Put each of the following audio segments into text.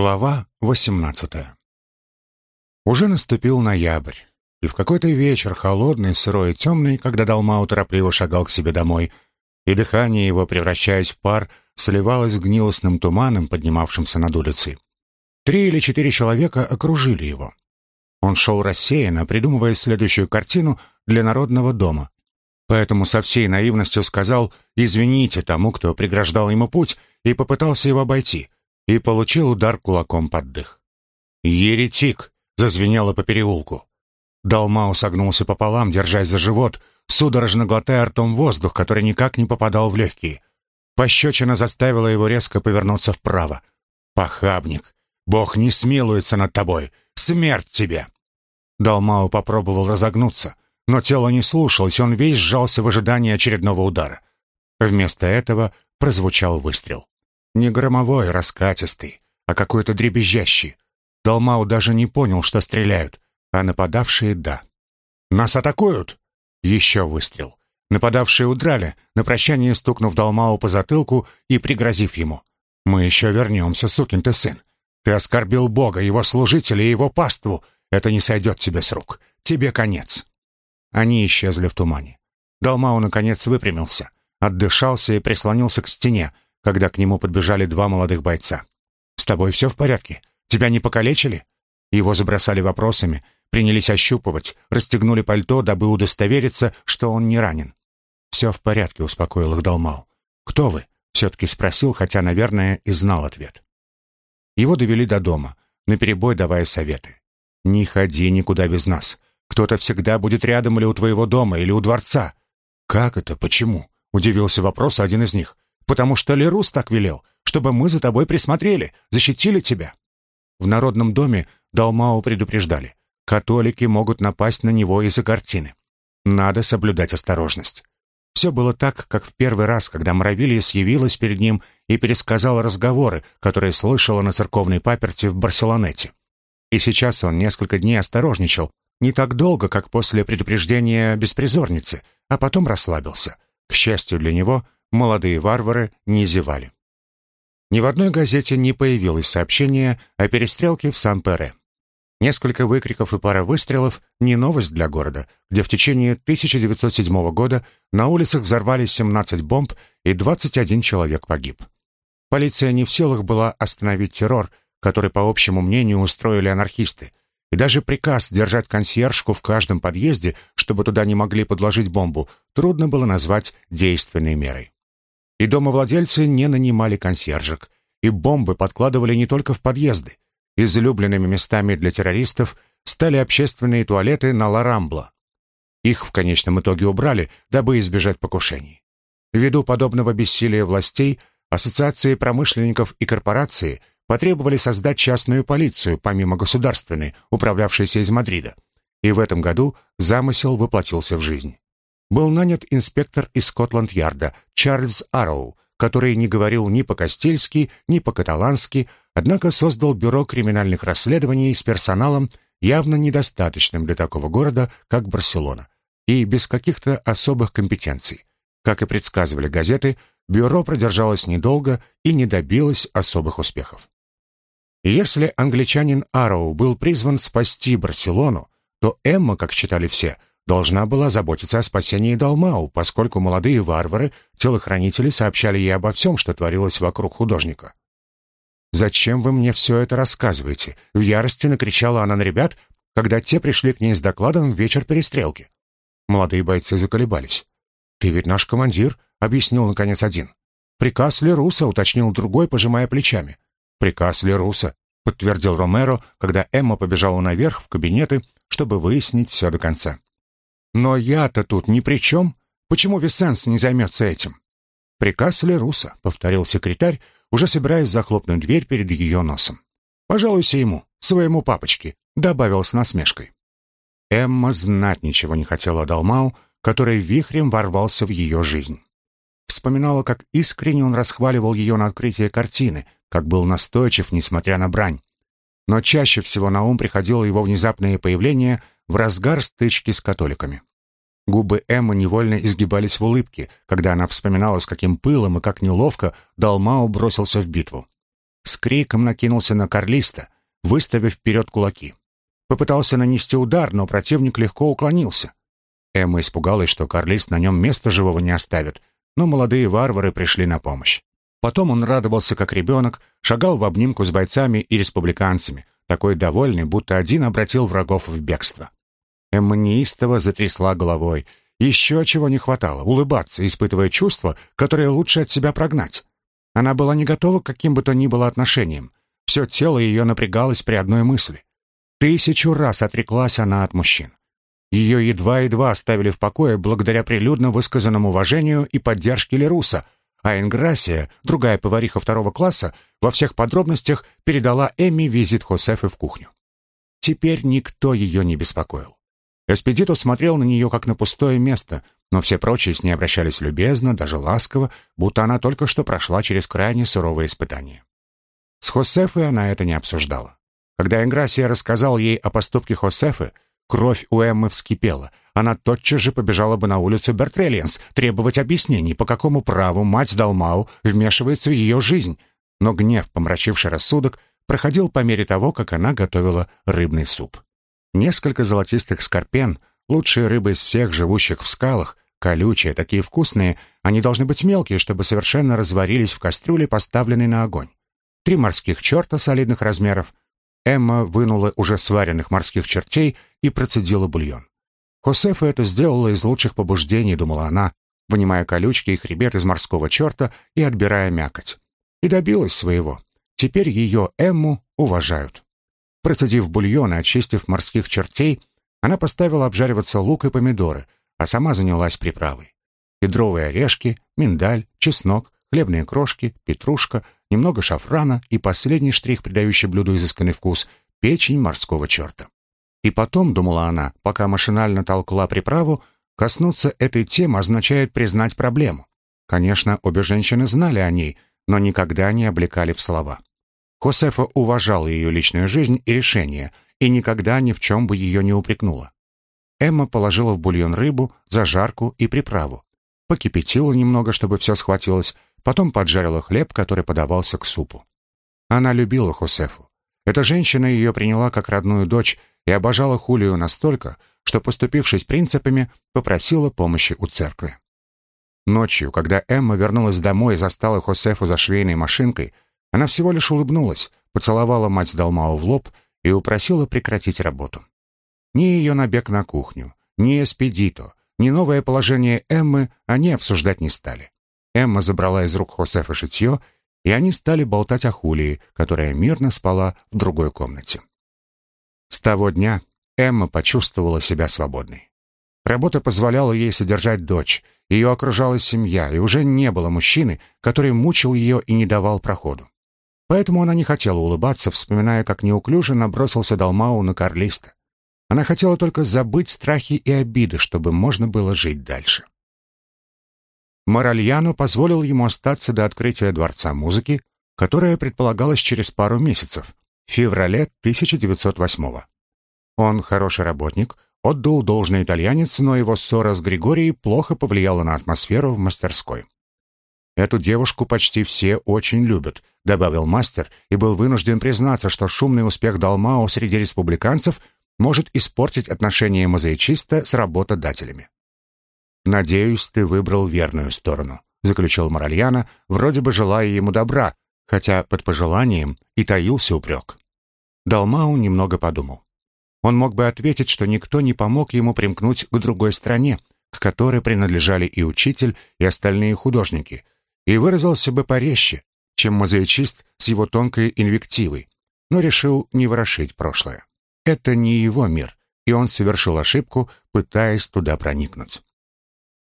Глава 18 Уже наступил ноябрь, и в какой-то вечер, холодный, сырой и темный, когда Далмау торопливо шагал к себе домой, и дыхание его, превращаясь в пар, сливалось с гнилостным туманом, поднимавшимся над улицей. Три или четыре человека окружили его. Он шел рассеянно, придумывая следующую картину для народного дома. Поэтому со всей наивностью сказал «извините» тому, кто преграждал ему путь, и попытался его обойти — и получил удар кулаком под дых. «Еретик!» — зазвенело по переулку. Далмау согнулся пополам, держась за живот, судорожно глотая ртом воздух, который никак не попадал в легкие. Пощечина заставила его резко повернуться вправо. «Похабник! Бог не смилуется над тобой! Смерть тебе!» Далмау попробовал разогнуться, но тело не слушалось, он весь сжался в ожидании очередного удара. Вместо этого прозвучал выстрел. Не громовой, раскатистый, а какой-то дребезжащий. Далмау даже не понял, что стреляют, а нападавшие — да. «Нас атакуют!» Еще выстрел. Нападавшие удрали, на прощание стукнув Далмау по затылку и пригрозив ему. «Мы еще вернемся, сукин ты сын. Ты оскорбил Бога, его служителей и его паству. Это не сойдет тебе с рук. Тебе конец». Они исчезли в тумане. Далмау, наконец, выпрямился, отдышался и прислонился к стене, когда к нему подбежали два молодых бойца. «С тобой все в порядке? Тебя не покалечили?» Его забросали вопросами, принялись ощупывать, расстегнули пальто, дабы удостовериться, что он не ранен. «Все в порядке», — успокоил их Далмау. «Кто вы?» — все-таки спросил, хотя, наверное, и знал ответ. Его довели до дома, наперебой давая советы. «Не ходи никуда без нас. Кто-то всегда будет рядом или у твоего дома, или у дворца». «Как это? Почему?» — удивился вопрос один из них потому что Лерус так велел, чтобы мы за тобой присмотрели, защитили тебя». В Народном доме Далмао предупреждали, католики могут напасть на него из-за картины. Надо соблюдать осторожность. Все было так, как в первый раз, когда Моравилис явилась перед ним и пересказала разговоры, которые слышала на церковной паперти в Барселонете. И сейчас он несколько дней осторожничал, не так долго, как после предупреждения беспризорницы, а потом расслабился. К счастью для него, молодые варвары не зевали. Ни в одной газете не появилось сообщение о перестрелке в Сан-Пере. Несколько выкриков и пара выстрелов — не новость для города, где в течение 1907 года на улицах взорвались 17 бомб и 21 человек погиб. Полиция не в силах была остановить террор, который, по общему мнению, устроили анархисты, и даже приказ держать консьержку в каждом подъезде, чтобы туда не могли подложить бомбу, трудно было назвать действенной мерой. И домовладельцы не нанимали консьержек, и бомбы подкладывали не только в подъезды. Излюбленными местами для террористов стали общественные туалеты на Ларамбло. Их в конечном итоге убрали, дабы избежать покушений. Ввиду подобного бессилия властей, ассоциации промышленников и корпорации потребовали создать частную полицию, помимо государственной, управлявшейся из Мадрида. И в этом году замысел воплотился в жизнь был нанят инспектор из Скотланд-Ярда Чарльз Арроу, который не говорил ни по-кастильски, ни по-каталански, однако создал бюро криминальных расследований с персоналом, явно недостаточным для такого города, как Барселона, и без каких-то особых компетенций. Как и предсказывали газеты, бюро продержалось недолго и не добилось особых успехов. если англичанин Арроу был призван спасти Барселону, то Эмма, как считали все, должна была заботиться о спасении Далмау, поскольку молодые варвары, телохранители, сообщали ей обо всем, что творилось вокруг художника. «Зачем вы мне все это рассказываете?» — в ярости накричала она на ребят, когда те пришли к ней с докладом в вечер перестрелки. Молодые бойцы заколебались. «Ты ведь наш командир», — объяснил наконец один. «Приказ Леруса», — уточнил другой, пожимая плечами. «Приказ Леруса», — подтвердил Ромеро, когда Эмма побежала наверх в кабинеты, чтобы выяснить все до конца. Но я-то тут ни при чем. Почему Висенс не займется этим? Приказ Леруса, повторил секретарь, уже собираясь захлопнуть дверь перед ее носом. Пожалуйся ему, своему папочке, добавил с насмешкой. Эмма знать ничего не хотела Далмау, который вихрем ворвался в ее жизнь. Вспоминала, как искренне он расхваливал ее на открытие картины, как был настойчив, несмотря на брань. Но чаще всего на ум приходило его внезапное появление в разгар стычки с католиками. Губы Эммы невольно изгибались в улыбке, когда она вспоминала, с каким пылом и как неловко Далмау бросился в битву. с криком накинулся на Карлиста, выставив вперед кулаки. Попытался нанести удар, но противник легко уклонился. Эмма испугалась, что Карлист на нем места живого не оставит, но молодые варвары пришли на помощь. Потом он радовался, как ребенок, шагал в обнимку с бойцами и республиканцами, такой довольный, будто один обратил врагов в бегство. Эмма неистово затрясла головой. Еще чего не хватало — улыбаться, испытывая чувства, которые лучше от себя прогнать. Она была не готова к каким бы то ни было отношениям. Все тело ее напрягалось при одной мысли. Тысячу раз отреклась она от мужчин. Ее едва-едва оставили в покое благодаря прилюдно высказанному уважению и поддержке Леруса, а Инграсия, другая повариха второго класса, во всех подробностях передала Эми визит Хосефы в кухню. Теперь никто ее не беспокоил. Эспедито смотрел на нее как на пустое место, но все прочие с ней обращались любезно, даже ласково, будто она только что прошла через крайне суровые испытания. С Хосефой она это не обсуждала. Когда Инграсия рассказал ей о поступке Хосефы, Кровь у Эммы вскипела. Она тотчас же побежала бы на улицу Бертрелиенс требовать объяснений, по какому праву мать Далмау вмешивается в ее жизнь. Но гнев, помрачивший рассудок, проходил по мере того, как она готовила рыбный суп. Несколько золотистых скорпен, лучшие рыбы из всех живущих в скалах, колючие, такие вкусные, они должны быть мелкие, чтобы совершенно разварились в кастрюле, поставленной на огонь. Три морских черта солидных размеров, Эмма вынула уже сваренных морских чертей и процедила бульон. Хосефа это сделала из лучших побуждений, думала она, вынимая колючки и хребет из морского черта и отбирая мякоть. И добилась своего. Теперь ее Эмму уважают. Процедив бульон и очистив морских чертей, она поставила обжариваться лук и помидоры, а сама занялась приправой. Кедровые орешки, миндаль, чеснок, хлебные крошки, петрушка, немного шафрана и последний штрих, придающий блюду изысканный вкус — печень морского черта. И потом, думала она, пока машинально толкла приправу, коснуться этой темы означает признать проблему. Конечно, обе женщины знали о ней, но никогда не облекали в слова. Хосефа уважала ее личную жизнь и решение, и никогда ни в чем бы ее не упрекнула. Эмма положила в бульон рыбу, зажарку и приправу. Покипятила немного, чтобы все схватилось, Потом поджарила хлеб, который подавался к супу. Она любила Хосефу. Эта женщина ее приняла как родную дочь и обожала Хулию настолько, что, поступившись принципами, попросила помощи у церкви. Ночью, когда Эмма вернулась домой и застала Хосефу за швейной машинкой, она всего лишь улыбнулась, поцеловала мать Далмау в лоб и упросила прекратить работу. Ни ее набег на кухню, ни эспедито, ни новое положение Эммы они обсуждать не стали. Эмма забрала из рук Хосефа шитье, и они стали болтать о Хулии, которая мирно спала в другой комнате. С того дня Эмма почувствовала себя свободной. Работа позволяла ей содержать дочь, ее окружала семья, и уже не было мужчины, который мучил ее и не давал проходу. Поэтому она не хотела улыбаться, вспоминая, как неуклюже набросился Далмау на Карлиста. Она хотела только забыть страхи и обиды, чтобы можно было жить дальше. Моральяно позволил ему остаться до открытия Дворца музыки, которое предполагалось через пару месяцев, в феврале 1908 -го. Он хороший работник, отдал должный итальянец, но его ссора с Григорией плохо повлияла на атмосферу в мастерской. «Эту девушку почти все очень любят», — добавил мастер и был вынужден признаться, что шумный успех Далмао среди республиканцев может испортить отношения мозаичиста с работодателями. «Надеюсь, ты выбрал верную сторону», — заключил Моральяна, вроде бы желая ему добра, хотя под пожеланием и таился упрек. Далмау немного подумал. Он мог бы ответить, что никто не помог ему примкнуть к другой стране, к которой принадлежали и учитель, и остальные художники, и выразился бы порезче, чем мозаичист с его тонкой инвективой, но решил не ворошить прошлое. Это не его мир, и он совершил ошибку, пытаясь туда проникнуть.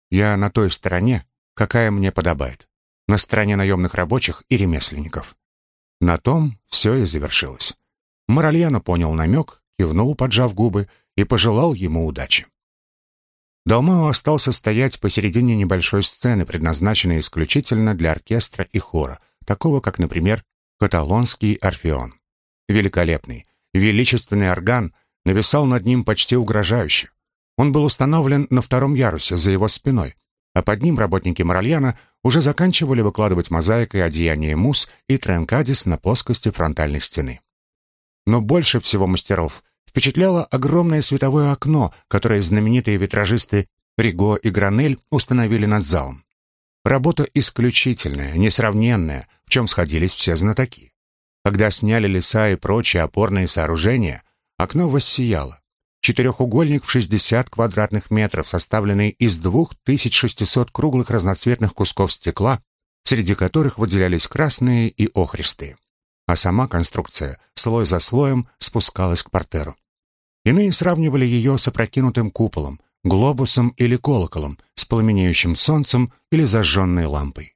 Я на той стороне, какая мне подобает. На стороне наемных рабочих и ремесленников. На том все и завершилось. Моральяно понял намек, кивнул, поджав губы, и пожелал ему удачи. Далмао остался стоять посередине небольшой сцены, предназначенной исключительно для оркестра и хора, такого как, например, каталонский орфеон. Великолепный, величественный орган нависал над ним почти угрожающе. Он был установлен на втором ярусе за его спиной, а под ним работники Моральяна уже заканчивали выкладывать мозаикой одеяние мус и тренкадис на плоскости фронтальной стены. Но больше всего мастеров впечатляло огромное световое окно, которое знаменитые витражисты Риго и Гранель установили над залом. Работа исключительная, несравненная, в чем сходились все знатоки. Когда сняли леса и прочие опорные сооружения, окно воссияло. Четырехугольник в 60 квадратных метров, составленный из 2600 круглых разноцветных кусков стекла, среди которых выделялись красные и охристые. А сама конструкция слой за слоем спускалась к портеру. Иные сравнивали ее с опрокинутым куполом, глобусом или колоколом, с пламенеющим солнцем или зажженной лампой.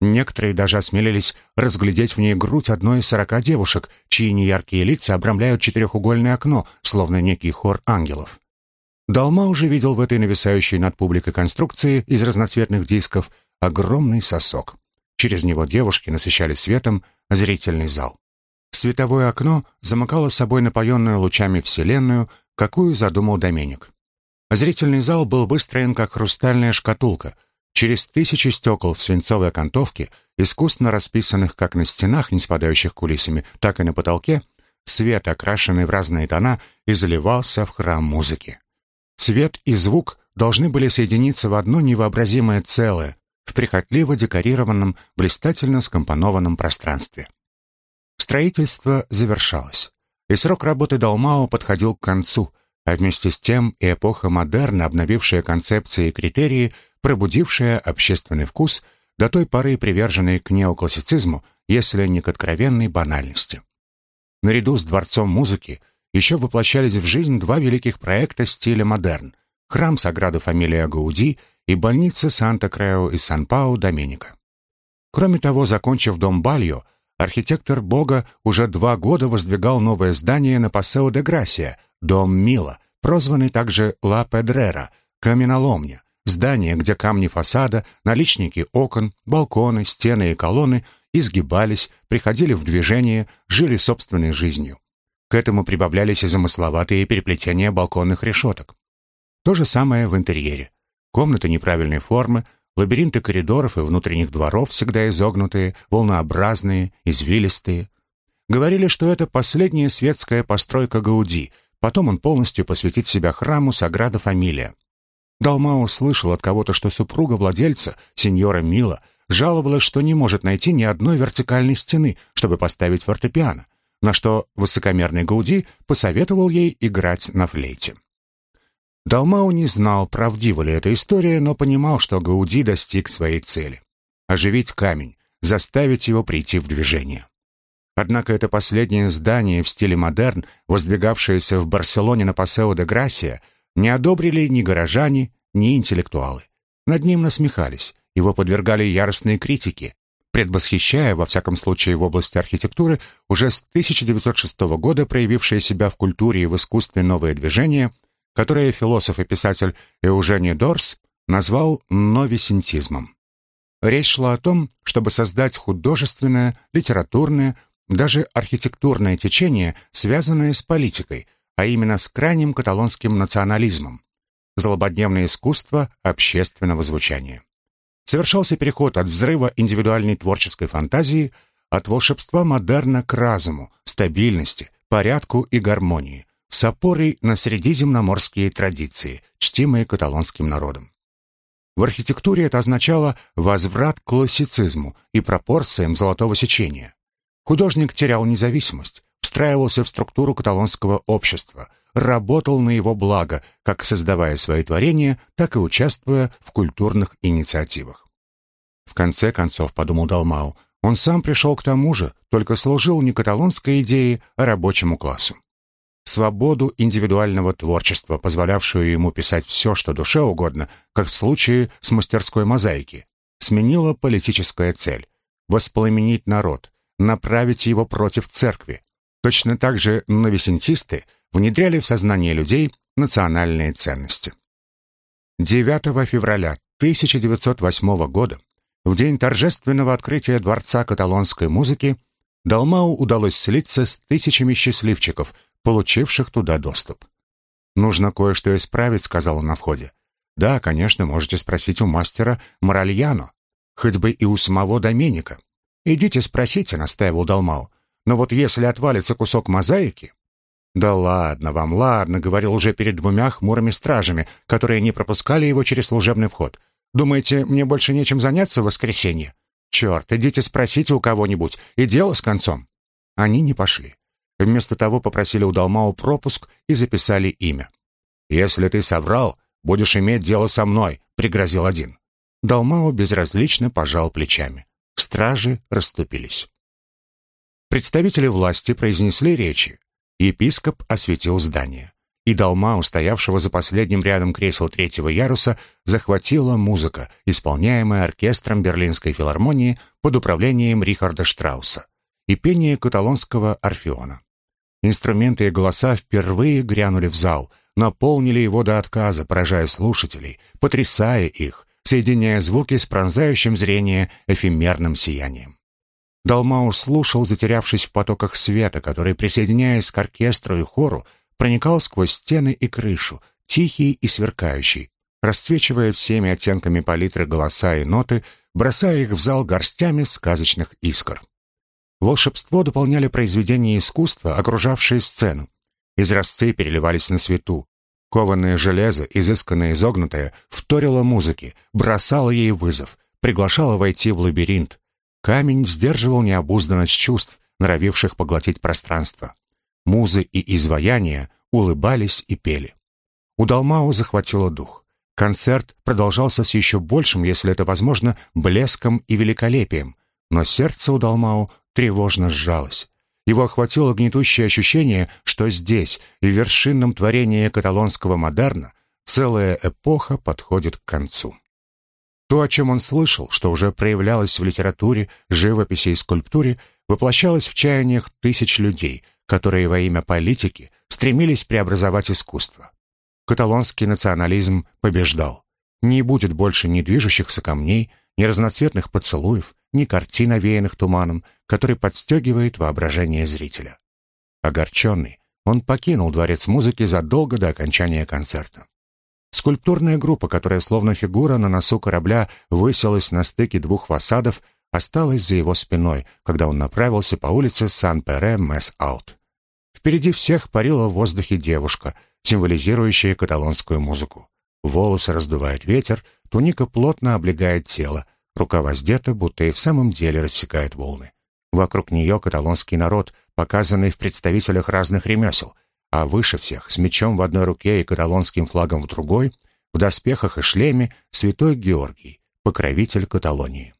Некоторые даже осмелились разглядеть в ней грудь одной из сорока девушек, чьи неяркие лица обрамляют четырехугольное окно, словно некий хор ангелов. Далма уже видел в этой нависающей над публикой конструкции из разноцветных дисков огромный сосок. Через него девушки насыщали светом зрительный зал. Световое окно замыкало собой напоенную лучами Вселенную, какую задумал Доменик. Зрительный зал был выстроен как хрустальная шкатулка, через тысячи стекол в свинцовой окантовке, искусно расписанных как на стенах, не спадающих кулисами, так и на потолке, свет, окрашенный в разные тона, изливался в храм музыки. Свет и звук должны были соединиться в одно невообразимое целое, в прихотливо декорированном, блистательно скомпонованном пространстве. Строительство завершалось, и срок работы Далмао подходил к концу — а вместе с тем и эпоха модерна, обновившая концепции и критерии, пробудившая общественный вкус, до той поры приверженный к неоклассицизму, если не к откровенной банальности. Наряду с Дворцом музыки еще воплощались в жизнь два великих проекта стиля модерн — храм Саграда Фамилия Гауди и больница Санта-Крео и Сан-Пау-Доменика. Кроме того, закончив дом Бальо, архитектор Бога уже два года воздвигал новое здание на Пасео де Грасия, Дом Мила, прозванный также Ла Педрера, каменоломня, здание, где камни фасада, наличники окон, балконы, стены и колонны изгибались, приходили в движение, жили собственной жизнью. К этому прибавлялись и замысловатые переплетения балконных решеток. То же самое в интерьере. Комнаты неправильной формы, лабиринты коридоров и внутренних дворов всегда изогнутые, волнообразные, извилистые. Говорили, что это последняя светская постройка Гауди — Потом он полностью посвятит себя храму Саграда Фамилия. Далмао слышал от кого-то, что супруга владельца, сеньора Мила, жаловалась, что не может найти ни одной вертикальной стены, чтобы поставить фортепиано, на что высокомерный Гауди посоветовал ей играть на флейте. Далмау не знал, правдива ли эта история, но понимал, что Гауди достиг своей цели — оживить камень, заставить его прийти в движение. Однако это последнее здание в стиле модерн, воздвигавшееся в Барселоне на Пасео де Грасия, не одобрили ни горожане, ни интеллектуалы. Над ним насмехались, его подвергали яростной критике, предвосхищая, во всяком случае в области архитектуры, уже с 1906 года проявившее себя в культуре и в искусстве новое движение, которое философ и писатель Эужени Дорс назвал новисентизмом. Речь шла о том, чтобы создать художественное, литературное, даже архитектурное течение, связанное с политикой, а именно с крайним каталонским национализмом, злободневное искусство общественного звучания. Совершался переход от взрыва индивидуальной творческой фантазии, от волшебства модерна к разуму, стабильности, порядку и гармонии, с опорой на средиземноморские традиции, чтимые каталонским народом. В архитектуре это означало возврат к классицизму и пропорциям золотого сечения, Художник терял независимость, встраивался в структуру каталонского общества, работал на его благо, как создавая свои творения, так и участвуя в культурных инициативах. В конце концов, подумал Далмау, он сам пришел к тому же, только служил не каталонской идее, а рабочему классу. Свободу индивидуального творчества, позволявшую ему писать все, что душе угодно, как в случае с мастерской мозаики, сменила политическая цель — воспламенить народ, направить его против церкви. Точно так же новисентисты внедряли в сознание людей национальные ценности. 9 февраля 1908 года, в день торжественного открытия Дворца каталонской музыки, Далмау удалось слиться с тысячами счастливчиков, получивших туда доступ. «Нужно кое-что исправить», — сказал он на входе. «Да, конечно, можете спросить у мастера Моральяно. хоть бы и у самого Доменика. «Идите спросите», — настаивал Далмау. «Но вот если отвалится кусок мозаики...» «Да ладно вам, ладно», — говорил уже перед двумя хмурыми стражами, которые не пропускали его через служебный вход. «Думаете, мне больше нечем заняться в воскресенье? Черт, идите спросите у кого-нибудь, и дело с концом». Они не пошли. Вместо того попросили у Далмау пропуск и записали имя. «Если ты соврал, будешь иметь дело со мной», — пригрозил один. Далмао безразлично пожал плечами. Стражи расступились. Представители власти произнесли речи. Епископ осветил здание. И Далмау, стоявшего за последним рядом кресел третьего яруса, захватила музыка, исполняемая оркестром Берлинской филармонии под управлением Рихарда Штрауса, и пение каталонского орфеона. Инструменты и голоса впервые грянули в зал, наполнили его до отказа, поражая слушателей, потрясая их, соединяя звуки с пронзающим зрение эфемерным сиянием. Далмаус слушал, затерявшись в потоках света, который, присоединяясь к оркестру и хору, проникал сквозь стены и крышу, тихий и сверкающий, расцвечивая всеми оттенками палитры голоса и ноты, бросая их в зал горстями сказочных искр. Волшебство дополняли произведения искусства, окружавшие сцену. Изразцы переливались на свету. Кованное железо, изысканное изогнутое, вторило музыке, бросало ей вызов, приглашало войти в лабиринт. Камень сдерживал необузданность чувств, норовивших поглотить пространство. Музы и изваяния улыбались и пели. У Далмау захватило дух. Концерт продолжался с еще большим, если это возможно, блеском и великолепием, но сердце у Далмау тревожно сжалось. Его охватило гнетущее ощущение, что здесь, в вершинном творении каталонского модерна, целая эпоха подходит к концу. То, о чем он слышал, что уже проявлялось в литературе, живописи и скульптуре, воплощалось в чаяниях тысяч людей, которые во имя политики стремились преобразовать искусство. Каталонский национализм побеждал. Не будет больше ни движущихся камней, ни разноцветных поцелуев, ни картин, овеянных туманом, который подстегивает воображение зрителя. Огорченный, он покинул дворец музыки задолго до окончания концерта. Скульптурная группа, которая словно фигура на носу корабля высилась на стыке двух фасадов, осталась за его спиной, когда он направился по улице Сан-Пере-Месс-Аут. Впереди всех парила в воздухе девушка, символизирующая каталонскую музыку. Волосы раздувает ветер, туника плотно облегает тело, рука воздета, будто и в самом деле рассекает волны. Вокруг нее каталонский народ, показанный в представителях разных ремесел, а выше всех, с мечом в одной руке и каталонским флагом в другой, в доспехах и шлеме, святой Георгий, покровитель Каталонии.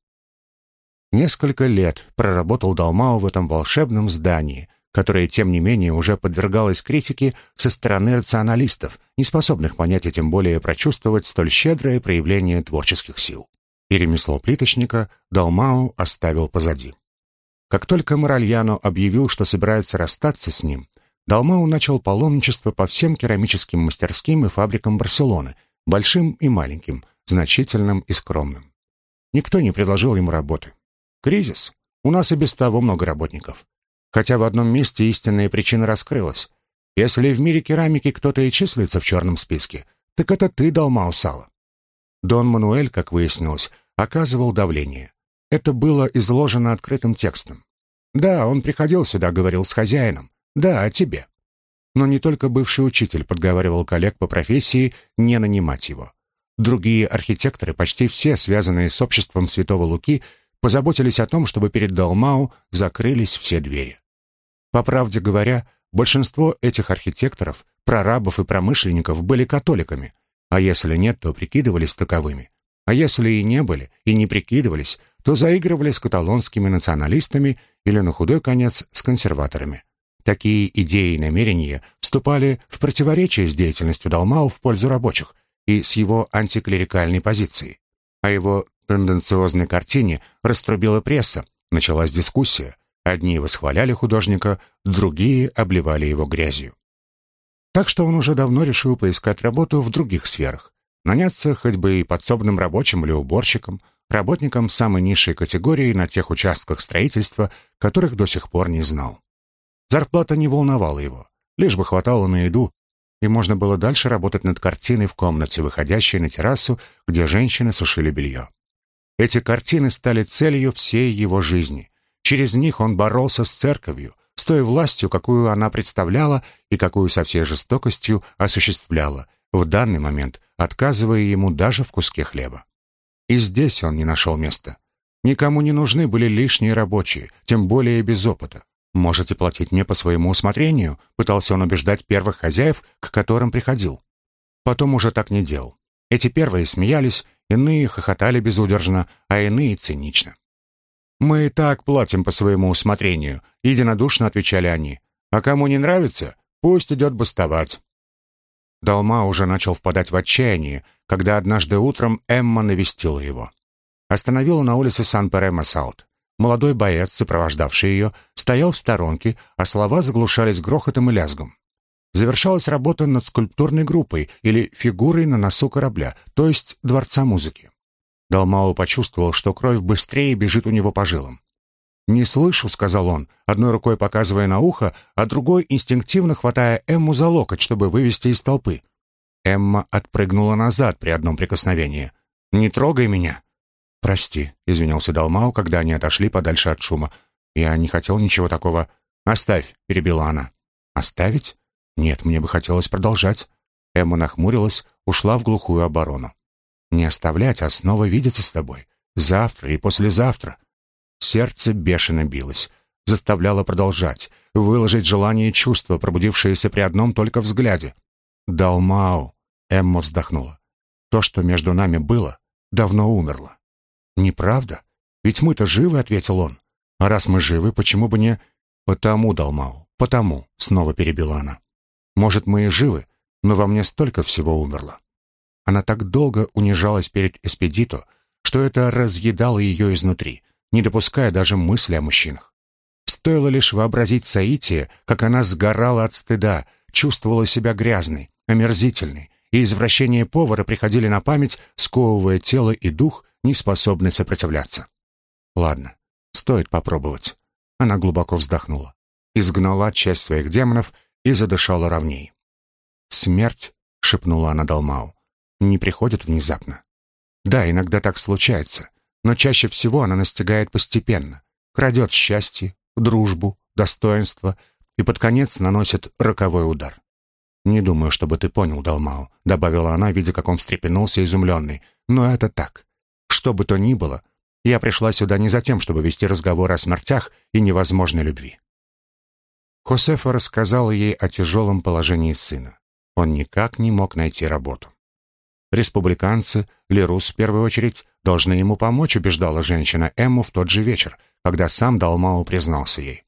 Несколько лет проработал Далмау в этом волшебном здании, которое, тем не менее, уже подвергалось критике со стороны рационалистов, не способных понять и тем более прочувствовать столь щедрое проявление творческих сил. И ремесло плиточника Далмау оставил позади. Как только Моральяно объявил, что собирается расстаться с ним, Далмау начал паломничество по всем керамическим мастерским и фабрикам Барселоны, большим и маленьким, значительным и скромным. Никто не предложил ему работы. Кризис. У нас и без того много работников. Хотя в одном месте истинная причина раскрылась. Если в мире керамики кто-то и числится в черном списке, так это ты, Далмау Сало. Дон Мануэль, как выяснилось, оказывал давление. Это было изложено открытым текстом. Да, он приходил сюда, говорил с хозяином. Да, о тебе. Но не только бывший учитель подговаривал коллег по профессии не нанимать его. Другие архитекторы, почти все связанные с обществом Святого Луки, позаботились о том, чтобы перед Далмау закрылись все двери. По правде говоря, большинство этих архитекторов, прорабов и промышленников были католиками, а если нет, то прикидывались таковыми. А если и не были, и не прикидывались, то заигрывали с каталонскими националистами или, на худой конец, с консерваторами. Такие идеи и намерения вступали в противоречие с деятельностью Далмау в пользу рабочих и с его антиклерикальной позицией. О его тенденциозной картине раструбила пресса, началась дискуссия. Одни восхваляли художника, другие обливали его грязью. Так что он уже давно решил поискать работу в других сферах. Наняться хоть бы и подсобным рабочим или уборщиком – работникам самой низшей категории на тех участках строительства, которых до сих пор не знал. Зарплата не волновала его, лишь бы хватало на еду, и можно было дальше работать над картиной в комнате, выходящей на террасу, где женщины сушили белье. Эти картины стали целью всей его жизни. Через них он боролся с церковью, с той властью, какую она представляла и какую со всей жестокостью осуществляла, в данный момент отказывая ему даже в куске хлеба. И здесь он не нашел места. Никому не нужны были лишние рабочие, тем более без опыта. «Можете платить мне по своему усмотрению», пытался он убеждать первых хозяев, к которым приходил. Потом уже так не делал. Эти первые смеялись, иные хохотали безудержно, а иные цинично. «Мы и так платим по своему усмотрению», — единодушно отвечали они. «А кому не нравится, пусть идет бастовать». Далма уже начал впадать в отчаяние, когда однажды утром Эмма навестила его. Остановила на улице Сан-Пере-Массаут. Молодой боец, сопровождавший ее, стоял в сторонке, а слова заглушались грохотом и лязгом. Завершалась работа над скульптурной группой или фигурой на носу корабля, то есть дворца музыки. Далмао почувствовал, что кровь быстрее бежит у него по жилам. «Не слышу», — сказал он, одной рукой показывая на ухо, а другой инстинктивно хватая Эмму за локоть, чтобы вывести из толпы. Эмма отпрыгнула назад при одном прикосновении. «Не трогай меня!» «Прости», — извинился Далмау, когда они отошли подальше от шума. «Я не хотел ничего такого». «Оставь», — перебила она. «Оставить? Нет, мне бы хотелось продолжать». Эмма нахмурилась, ушла в глухую оборону. «Не оставлять, а снова видеться с тобой. Завтра и послезавтра. Сердце бешено билось, заставляло продолжать, выложить желание и чувства, пробудившиеся при одном только взгляде. «Далмау!» — Эмма вздохнула. «То, что между нами было, давно умерло». «Неправда? Ведь мы-то живы», — ответил он. «А раз мы живы, почему бы не...» «Потому, Далмау, потому», — снова перебила она. «Может, мы и живы, но во мне столько всего умерло». Она так долго унижалась перед Эспедито, что это разъедало ее изнутри, не допуская даже мысли о мужчинах. Стоило лишь вообразить Саития, как она сгорала от стыда, чувствовала себя грязной, омерзительной, и извращения повара приходили на память, сковывая тело и дух, не способный сопротивляться. Ладно, стоит попробовать. Она глубоко вздохнула, изгнала часть своих демонов и задышала ровней. «Смерть», — шепнула она Далмау, — «не приходит внезапно. Да, иногда так случается, но чаще всего она настигает постепенно, крадет счастье, дружбу, достоинство и под конец наносит роковой удар. «Не думаю, чтобы ты понял, Далмао», — добавила она, видя, как он встрепенулся, изумленный. «Но это так. Что бы то ни было, я пришла сюда не за тем, чтобы вести разговор о смертях и невозможной любви». Хосефа рассказала ей о тяжелом положении сына. Он никак не мог найти работу. Республиканцы, Лерус в первую очередь, должны ему помочь, убеждала женщина Эмму в тот же вечер, когда сам Далмау признался ей.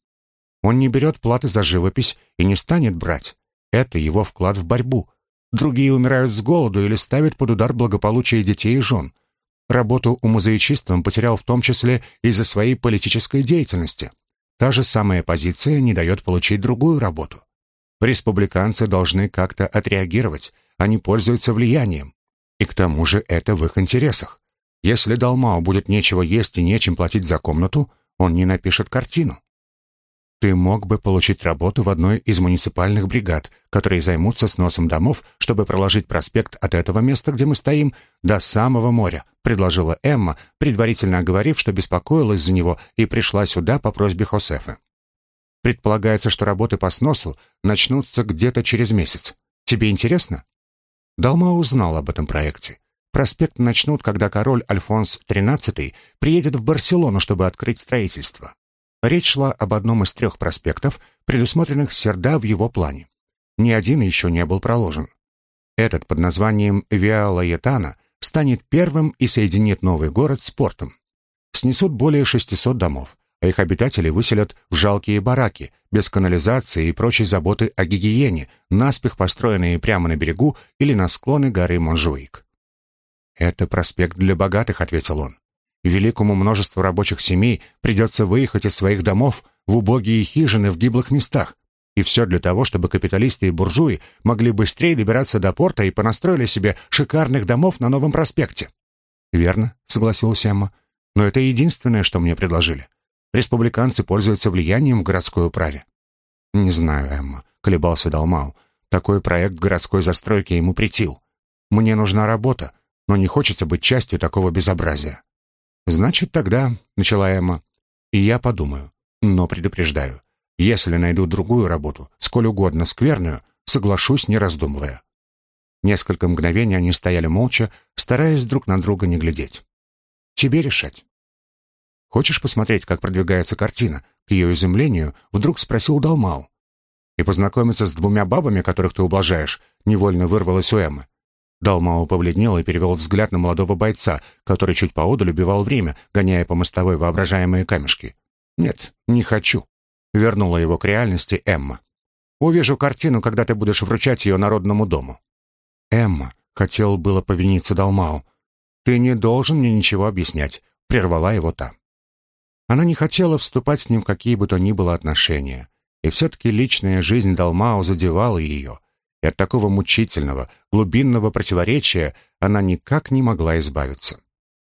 Он не берет платы за живопись и не станет брать. Это его вклад в борьбу. Другие умирают с голоду или ставят под удар благополучие детей и жен. Работу у музеичиста он потерял в том числе из-за своей политической деятельности. Та же самая позиция не дает получить другую работу. Республиканцы должны как-то отреагировать, они пользуются влиянием. И к тому же это в их интересах. Если Далмау будет нечего есть и нечем платить за комнату, он не напишет картину. Ты мог бы получить работу в одной из муниципальных бригад, которые займутся сносом домов, чтобы проложить проспект от этого места, где мы стоим, до самого моря, предложила Эмма, предварительно оговорив, что беспокоилась за него и пришла сюда по просьбе Хосефа. Предполагается, что работы по сносу начнутся где-то через месяц. Тебе интересно? Далма узнал об этом проекте. Проспект начнут, когда король Альфонс XIII приедет в Барселону, чтобы открыть строительство. Речь шла об одном из трех проспектов, предусмотренных Серда в его плане. Ни один еще не был проложен. Этот под названием Виа Лаетана станет первым и соединит новый город с портом. Снесут более 600 домов, а их обитатели выселят в жалкие бараки, без канализации и прочей заботы о гигиене, наспех построенные прямо на берегу или на склоны горы Монжуик. «Это проспект для богатых», — ответил он. «Великому множеству рабочих семей придется выехать из своих домов в убогие хижины в гиблых местах. И все для того, чтобы капиталисты и буржуи могли быстрее добираться до порта и понастроили себе шикарных домов на новом проспекте». «Верно», — согласилась Эмма. «Но это единственное, что мне предложили. Республиканцы пользуются влиянием в городской управе». «Не знаю, Эмма», — колебался Далмау. «Такой проект городской застройки ему претил. Мне нужна работа, но не хочется быть частью такого безобразия». «Значит, тогда», — начала Эмма, — «и я подумаю, но предупреждаю, если найду другую работу, сколь угодно скверную, соглашусь, не раздумывая». Несколько мгновений они стояли молча, стараясь друг на друга не глядеть. «Тебе решать». «Хочешь посмотреть, как продвигается картина?» К ее изумлению вдруг спросил Далмау. «И познакомиться с двумя бабами, которых ты ублажаешь», невольно вырвалось у Эммы. Далмау побледнел и перевел взгляд на молодого бойца, который чуть поодаль убивал время, гоняя по мостовой воображаемые камешки. «Нет, не хочу», — вернула его к реальности Эмма. «Увижу картину, когда ты будешь вручать ее Народному дому». «Эмма», — хотел было повиниться Далмау, — «ты не должен мне ничего объяснять», — прервала его та. Она не хотела вступать с ним в какие бы то ни было отношения, и все-таки личная жизнь Далмау задевала ее — и от такого мучительного, глубинного противоречия она никак не могла избавиться.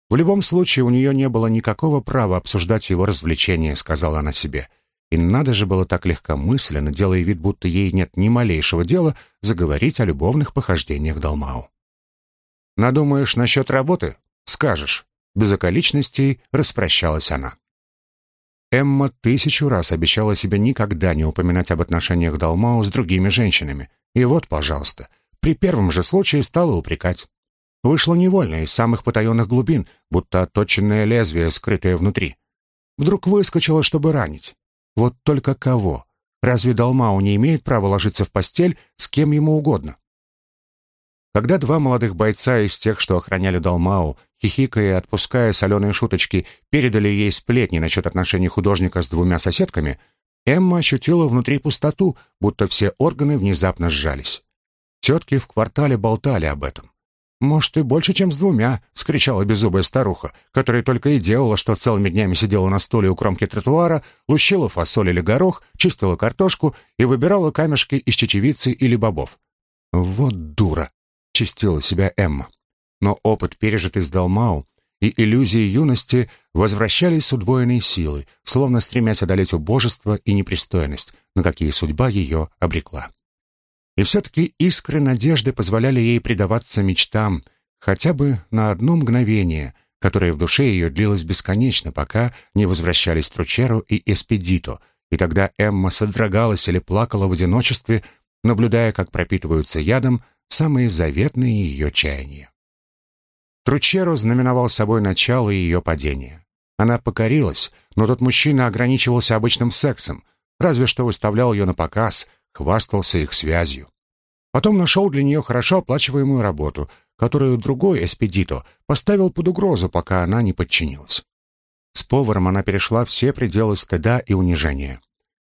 В любом случае у нее не было никакого права обсуждать его развлечения, сказала она себе. И надо же было так легкомысленно, делая вид, будто ей нет ни малейшего дела, заговорить о любовных похождениях Далмау. «Надумаешь насчет работы? Скажешь». Без околичностей распрощалась она. Эмма тысячу раз обещала себе никогда не упоминать об отношениях Далмау с другими женщинами, и вот, пожалуйста, при первом же случае стала упрекать. Вышло невольно из самых потаенных глубин, будто отточенное лезвие, скрытое внутри. Вдруг выскочило, чтобы ранить. Вот только кого? Разве Далмау не имеет права ложиться в постель с кем ему угодно? Когда два молодых бойца из тех, что охраняли Далмау, хихикая и отпуская соленые шуточки, передали ей сплетни насчет отношений художника с двумя соседками, Эмма ощутила внутри пустоту, будто все органы внезапно сжались. Тетки в квартале болтали об этом. «Может, и больше, чем с двумя», — скричала беззубая старуха, которая только и делала, что целыми днями сидела на стуле у кромки тротуара, лущила фасоль или горох, чистила картошку и выбирала камешки из чечевицы или бобов. «Вот дура!» — чистила себя Эмма. Но опыт, пережитый с Далмау, и иллюзии юности возвращались с удвоенной силой, словно стремясь одолеть убожество и непристойность, на какие судьба ее обрекла. И все-таки искры надежды позволяли ей предаваться мечтам, хотя бы на одно мгновение, которое в душе ее длилось бесконечно, пока не возвращались Тручеро и Эспедито, и тогда Эмма содрогалась или плакала в одиночестве, наблюдая, как пропитываются ядом самые заветные ее чаяния. Тручеро знаменовал собой начало ее падения. Она покорилась, но тот мужчина ограничивался обычным сексом, разве что выставлял ее на показ, хвастался их связью. Потом нашел для нее хорошо оплачиваемую работу, которую другой эспедито поставил под угрозу, пока она не подчинилась. С поваром она перешла все пределы стыда и унижения.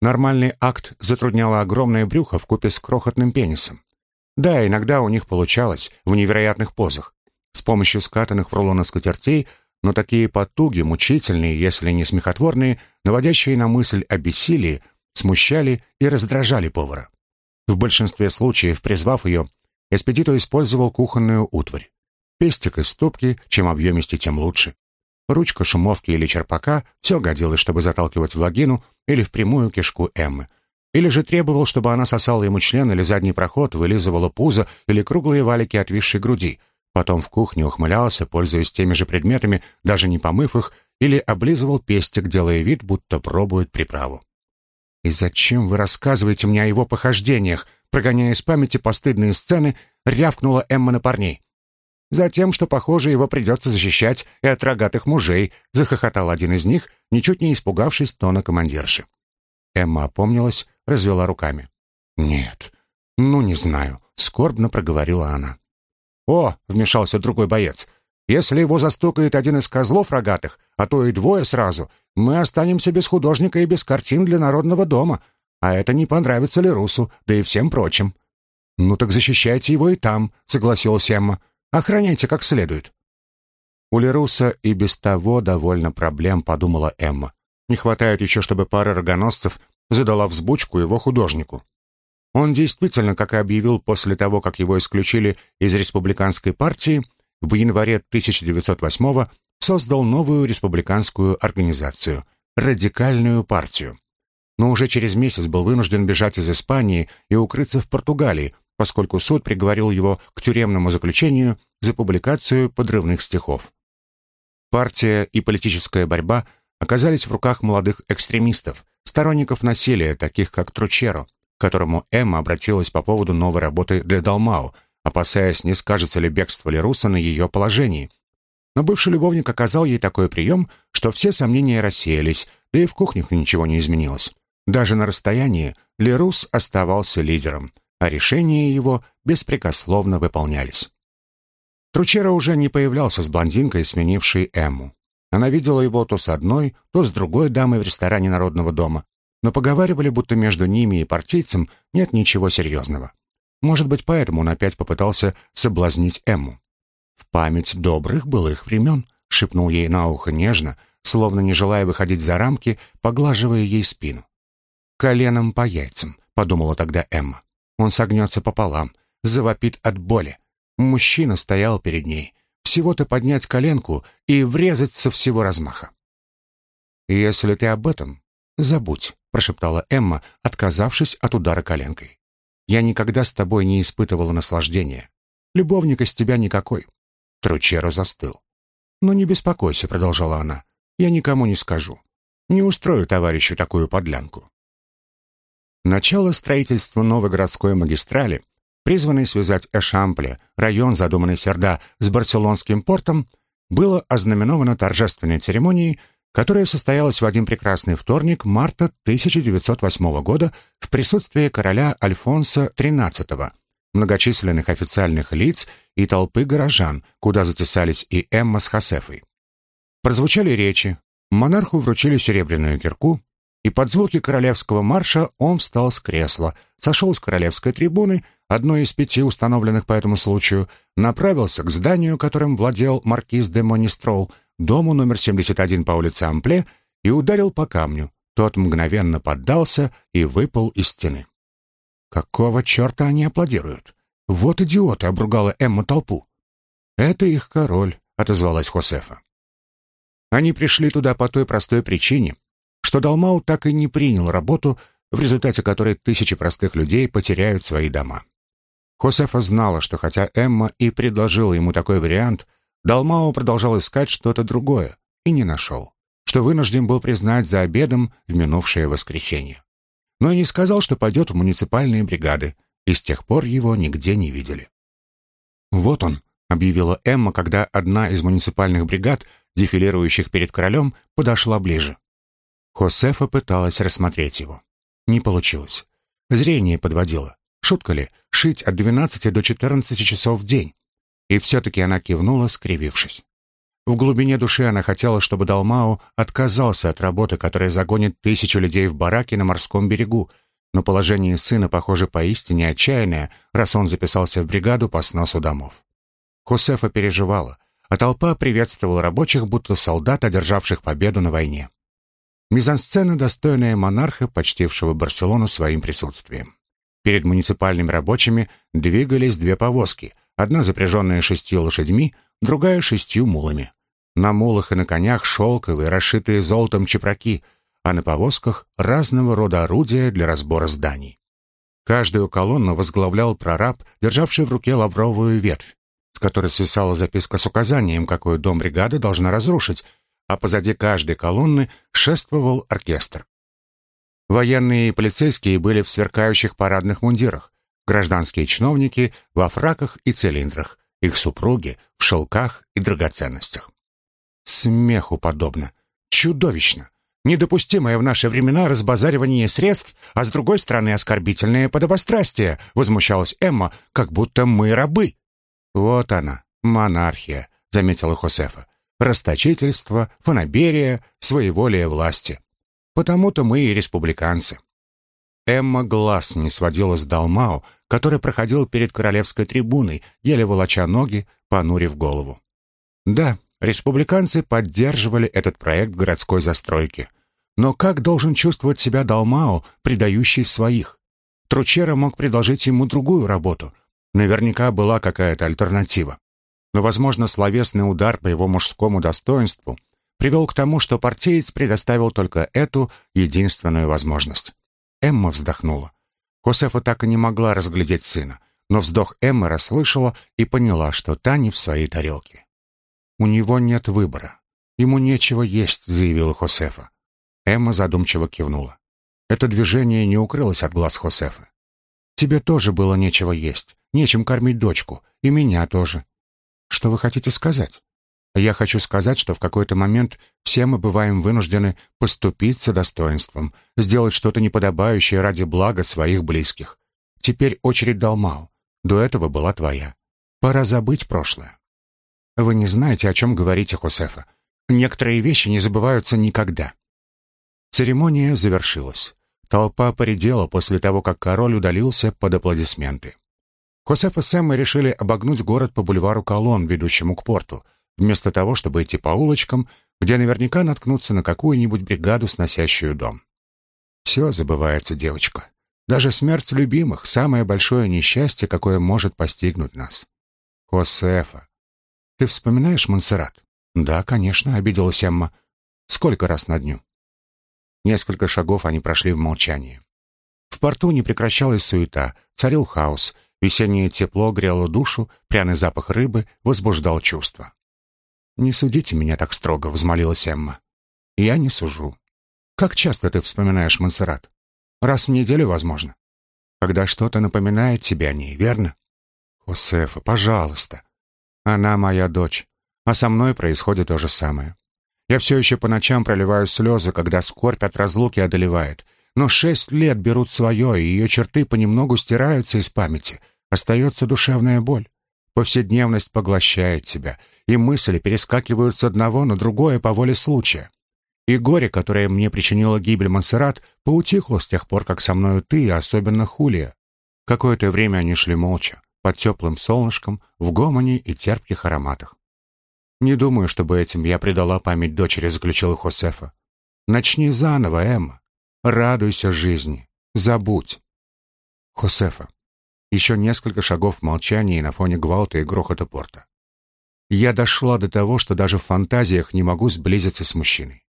Нормальный акт затрудняло огромное брюхо в купе с крохотным пенисом. Да, иногда у них получалось, в невероятных позах, с помощью скатанных в рулоны скатертей, но такие потуги, мучительные, если не смехотворные, наводящие на мысль о бессилии, смущали и раздражали повара. В большинстве случаев, призвав ее, Эспедито использовал кухонную утварь. Пестик из ступки, чем объемистее, тем лучше. Ручка шумовки или черпака — все годилось, чтобы заталкивать в вагину или в прямую кишку Эммы. Или же требовал, чтобы она сосала ему член или задний проход, вылизывала пузо или круглые валики отвисшей груди — Потом в кухне ухмылялся, пользуясь теми же предметами, даже не помыв их, или облизывал пестик, делая вид, будто пробует приправу. «И зачем вы рассказываете мне о его похождениях?» Прогоняя из памяти постыдные сцены, рявкнула Эмма на парней. «Затем, что, похоже, его придется защищать и от рогатых мужей», захохотал один из них, ничуть не испугавшись тона командирши. Эмма опомнилась, развела руками. «Нет, ну не знаю», — скорбно проговорила она. «О!» — вмешался другой боец. «Если его застукает один из козлов рогатых, а то и двое сразу, мы останемся без художника и без картин для Народного дома. А это не понравится Лерусу, да и всем прочим». «Ну так защищайте его и там», — согласилась Эмма. «Охраняйте как следует». У Леруса и без того довольно проблем, подумала Эмма. Не хватает еще, чтобы пара рогоносцев задала взбучку его художнику. Он действительно, как и объявил после того, как его исключили из республиканской партии, в январе 1908 создал новую республиканскую организацию – Радикальную партию. Но уже через месяц был вынужден бежать из Испании и укрыться в Португалии, поскольку суд приговорил его к тюремному заключению за публикацию подрывных стихов. Партия и политическая борьба оказались в руках молодых экстремистов, сторонников насилия, таких как Тручеро, к которому Эмма обратилась по поводу новой работы для Далмау, опасаясь, не скажется ли бегство Леруса на ее положении. Но бывший любовник оказал ей такой прием, что все сомнения рассеялись, да и в кухнях ничего не изменилось. Даже на расстоянии Лерус оставался лидером, а решения его беспрекословно выполнялись. Тручера уже не появлялся с блондинкой, сменившей Эмму. Она видела его то с одной, то с другой дамой в ресторане Народного дома, но поговаривали, будто между ними и партийцем нет ничего серьезного. Может быть, поэтому он опять попытался соблазнить Эмму. «В память добрых былых времен», — шепнул ей на ухо нежно, словно не желая выходить за рамки, поглаживая ей спину. «Коленом по яйцам», — подумала тогда Эмма. «Он согнется пополам, завопит от боли». Мужчина стоял перед ней. Всего-то поднять коленку и врезать со всего размаха. «Если ты об этом, забудь», — прошептала Эмма, отказавшись от удара коленкой. «Я никогда с тобой не испытывала наслаждения. Любовник из тебя никакой». Тручеро застыл. «Но не беспокойся», — продолжала она. «Я никому не скажу. Не устрою товарищу такую подлянку». Начало строительства новой городской магистрали, призванной связать Эшампле, район, задуманный Серда, с барселонским портом, было ознаменовано торжественной церемонией, которая состоялась в один прекрасный вторник марта 1908 года в присутствии короля Альфонса XIII, многочисленных официальных лиц и толпы горожан, куда затесались и Эмма с Хосефой. Прозвучали речи, монарху вручили серебряную кирку, и под звуки королевского марша он встал с кресла, сошел с королевской трибуны, одной из пяти установленных по этому случаю, направился к зданию, которым владел маркиз де Монистрол, дому номер 71 по улице Ампле, и ударил по камню. Тот мгновенно поддался и выпал из стены. «Какого черта они аплодируют? Вот идиоты!» — обругала Эмма толпу. «Это их король», — отозвалась Хосефа. Они пришли туда по той простой причине, что Далмау так и не принял работу, в результате которой тысячи простых людей потеряют свои дома. Хосефа знала, что хотя Эмма и предложила ему такой вариант, Далмау продолжал искать что-то другое и не нашел, что вынужден был признать за обедом в минувшее воскресенье. Но и не сказал, что пойдет в муниципальные бригады, и с тех пор его нигде не видели. «Вот он», — объявила Эмма, когда одна из муниципальных бригад, дефилирующих перед королем, подошла ближе. Хосефа пыталась рассмотреть его. Не получилось. Зрение подводило. Шутка ли, шить от 12 до 14 часов в день? И все-таки она кивнула, скривившись. В глубине души она хотела, чтобы Далмао отказался от работы, которая загонит тысячу людей в бараки на морском берегу, но положение сына, похоже, поистине отчаянное, раз он записался в бригаду по сносу домов. Хосефа переживала, а толпа приветствовала рабочих, будто солдат, одержавших победу на войне. Мизансцена, достойная монарха, почтившего Барселону своим присутствием. Перед муниципальными рабочими двигались две повозки, одна запряженная шестью лошадьми, другая шестью мулами. На мулах и на конях шелковые, расшитые золотом чепраки, а на повозках разного рода орудия для разбора зданий. Каждую колонну возглавлял прораб, державший в руке лавровую ветвь, с которой свисала записка с указанием, какой дом бригады должна разрушить, а позади каждой колонны шествовал оркестр. Военные и полицейские были в сверкающих парадных мундирах, гражданские чиновники во фраках и цилиндрах, их супруги в шелках и драгоценностях. Смеху подобно. Чудовищно. Недопустимое в наши времена разбазаривание средств, а с другой стороны оскорбительное подобострастие, возмущалась Эмма, как будто мы рабы. Вот она, монархия, заметила Хосефа расточительство, фанаберия, своеволие власти. Потому-то мы и республиканцы. Эмма глаз не сводила с Далмао, который проходил перед королевской трибуной, еле волоча ноги, понурив голову. Да, республиканцы поддерживали этот проект городской застройки. Но как должен чувствовать себя Далмао, предающий своих? Тручера мог предложить ему другую работу. Наверняка была какая-то альтернатива но, возможно, словесный удар по его мужскому достоинству привел к тому, что партиец предоставил только эту единственную возможность. Эмма вздохнула. Хосефа так и не могла разглядеть сына, но вздох Эммы расслышала и поняла, что та не в своей тарелке. У него нет выбора. «Ему нечего есть», — заявила Хосефа. Эмма задумчиво кивнула. Это движение не укрылось от глаз Хосефа. «Тебе тоже было нечего есть, нечем кормить дочку, и меня тоже». «Что вы хотите сказать?» «Я хочу сказать, что в какой-то момент все мы бываем вынуждены поступиться достоинством, сделать что-то неподобающее ради блага своих близких. Теперь очередь Далмау. До этого была твоя. Пора забыть прошлое». «Вы не знаете, о чем говорите, Хосефа. Некоторые вещи не забываются никогда. Церемония завершилась. Толпа поредела после того, как король удалился под аплодисменты. Хосеф и Сэм решили обогнуть город по бульвару Колон, ведущему к порту, вместо того, чтобы идти по улочкам, где наверняка наткнуться на какую-нибудь бригаду, сносящую дом. Все забывается, девочка. Даже смерть любимых — самое большое несчастье, какое может постигнуть нас. Хосефа. Ты вспоминаешь Монсеррат? «Да, конечно», — обиделась Эмма. «Сколько раз на дню?» Несколько шагов они прошли в молчании. В порту не прекращалась суета, царил хаос, весеннее тепло грело душу, пряный запах рыбы возбуждал чувства. «Не судите меня так строго», — взмолилась Эмма. «Я не сужу. Как часто ты вспоминаешь Монсеррат? Раз в неделю, возможно. Когда что-то напоминает тебе о ней, верно? Хосефа, пожалуйста. Она моя дочь. А со мной происходит то же самое. Я все еще по ночам проливаю слезы, когда скорбь от разлуки одолевает. Но шесть лет берут свое, и ее черты понемногу стираются из памяти. Остается душевная боль. Повседневность поглощает тебя, и мысли перескакивают с одного на другое по воле случая. И горе, которое мне причинило гибель Монсеррат, поутихло с тех пор, как со мною ты, особенно Хулия. Какое-то время они шли молча, под теплым солнышком, в гомоне и терпких ароматах. «Не думаю, чтобы этим я предала память дочери», — заключила Хосефа. «Начни заново, Эмма. Радуйся жизни. Забудь». Хосефа. Еще несколько шагов в молчании на фоне гвалта и грохота порта. Я дошла до того, что даже в фантазиях не могу сблизиться с мужчиной.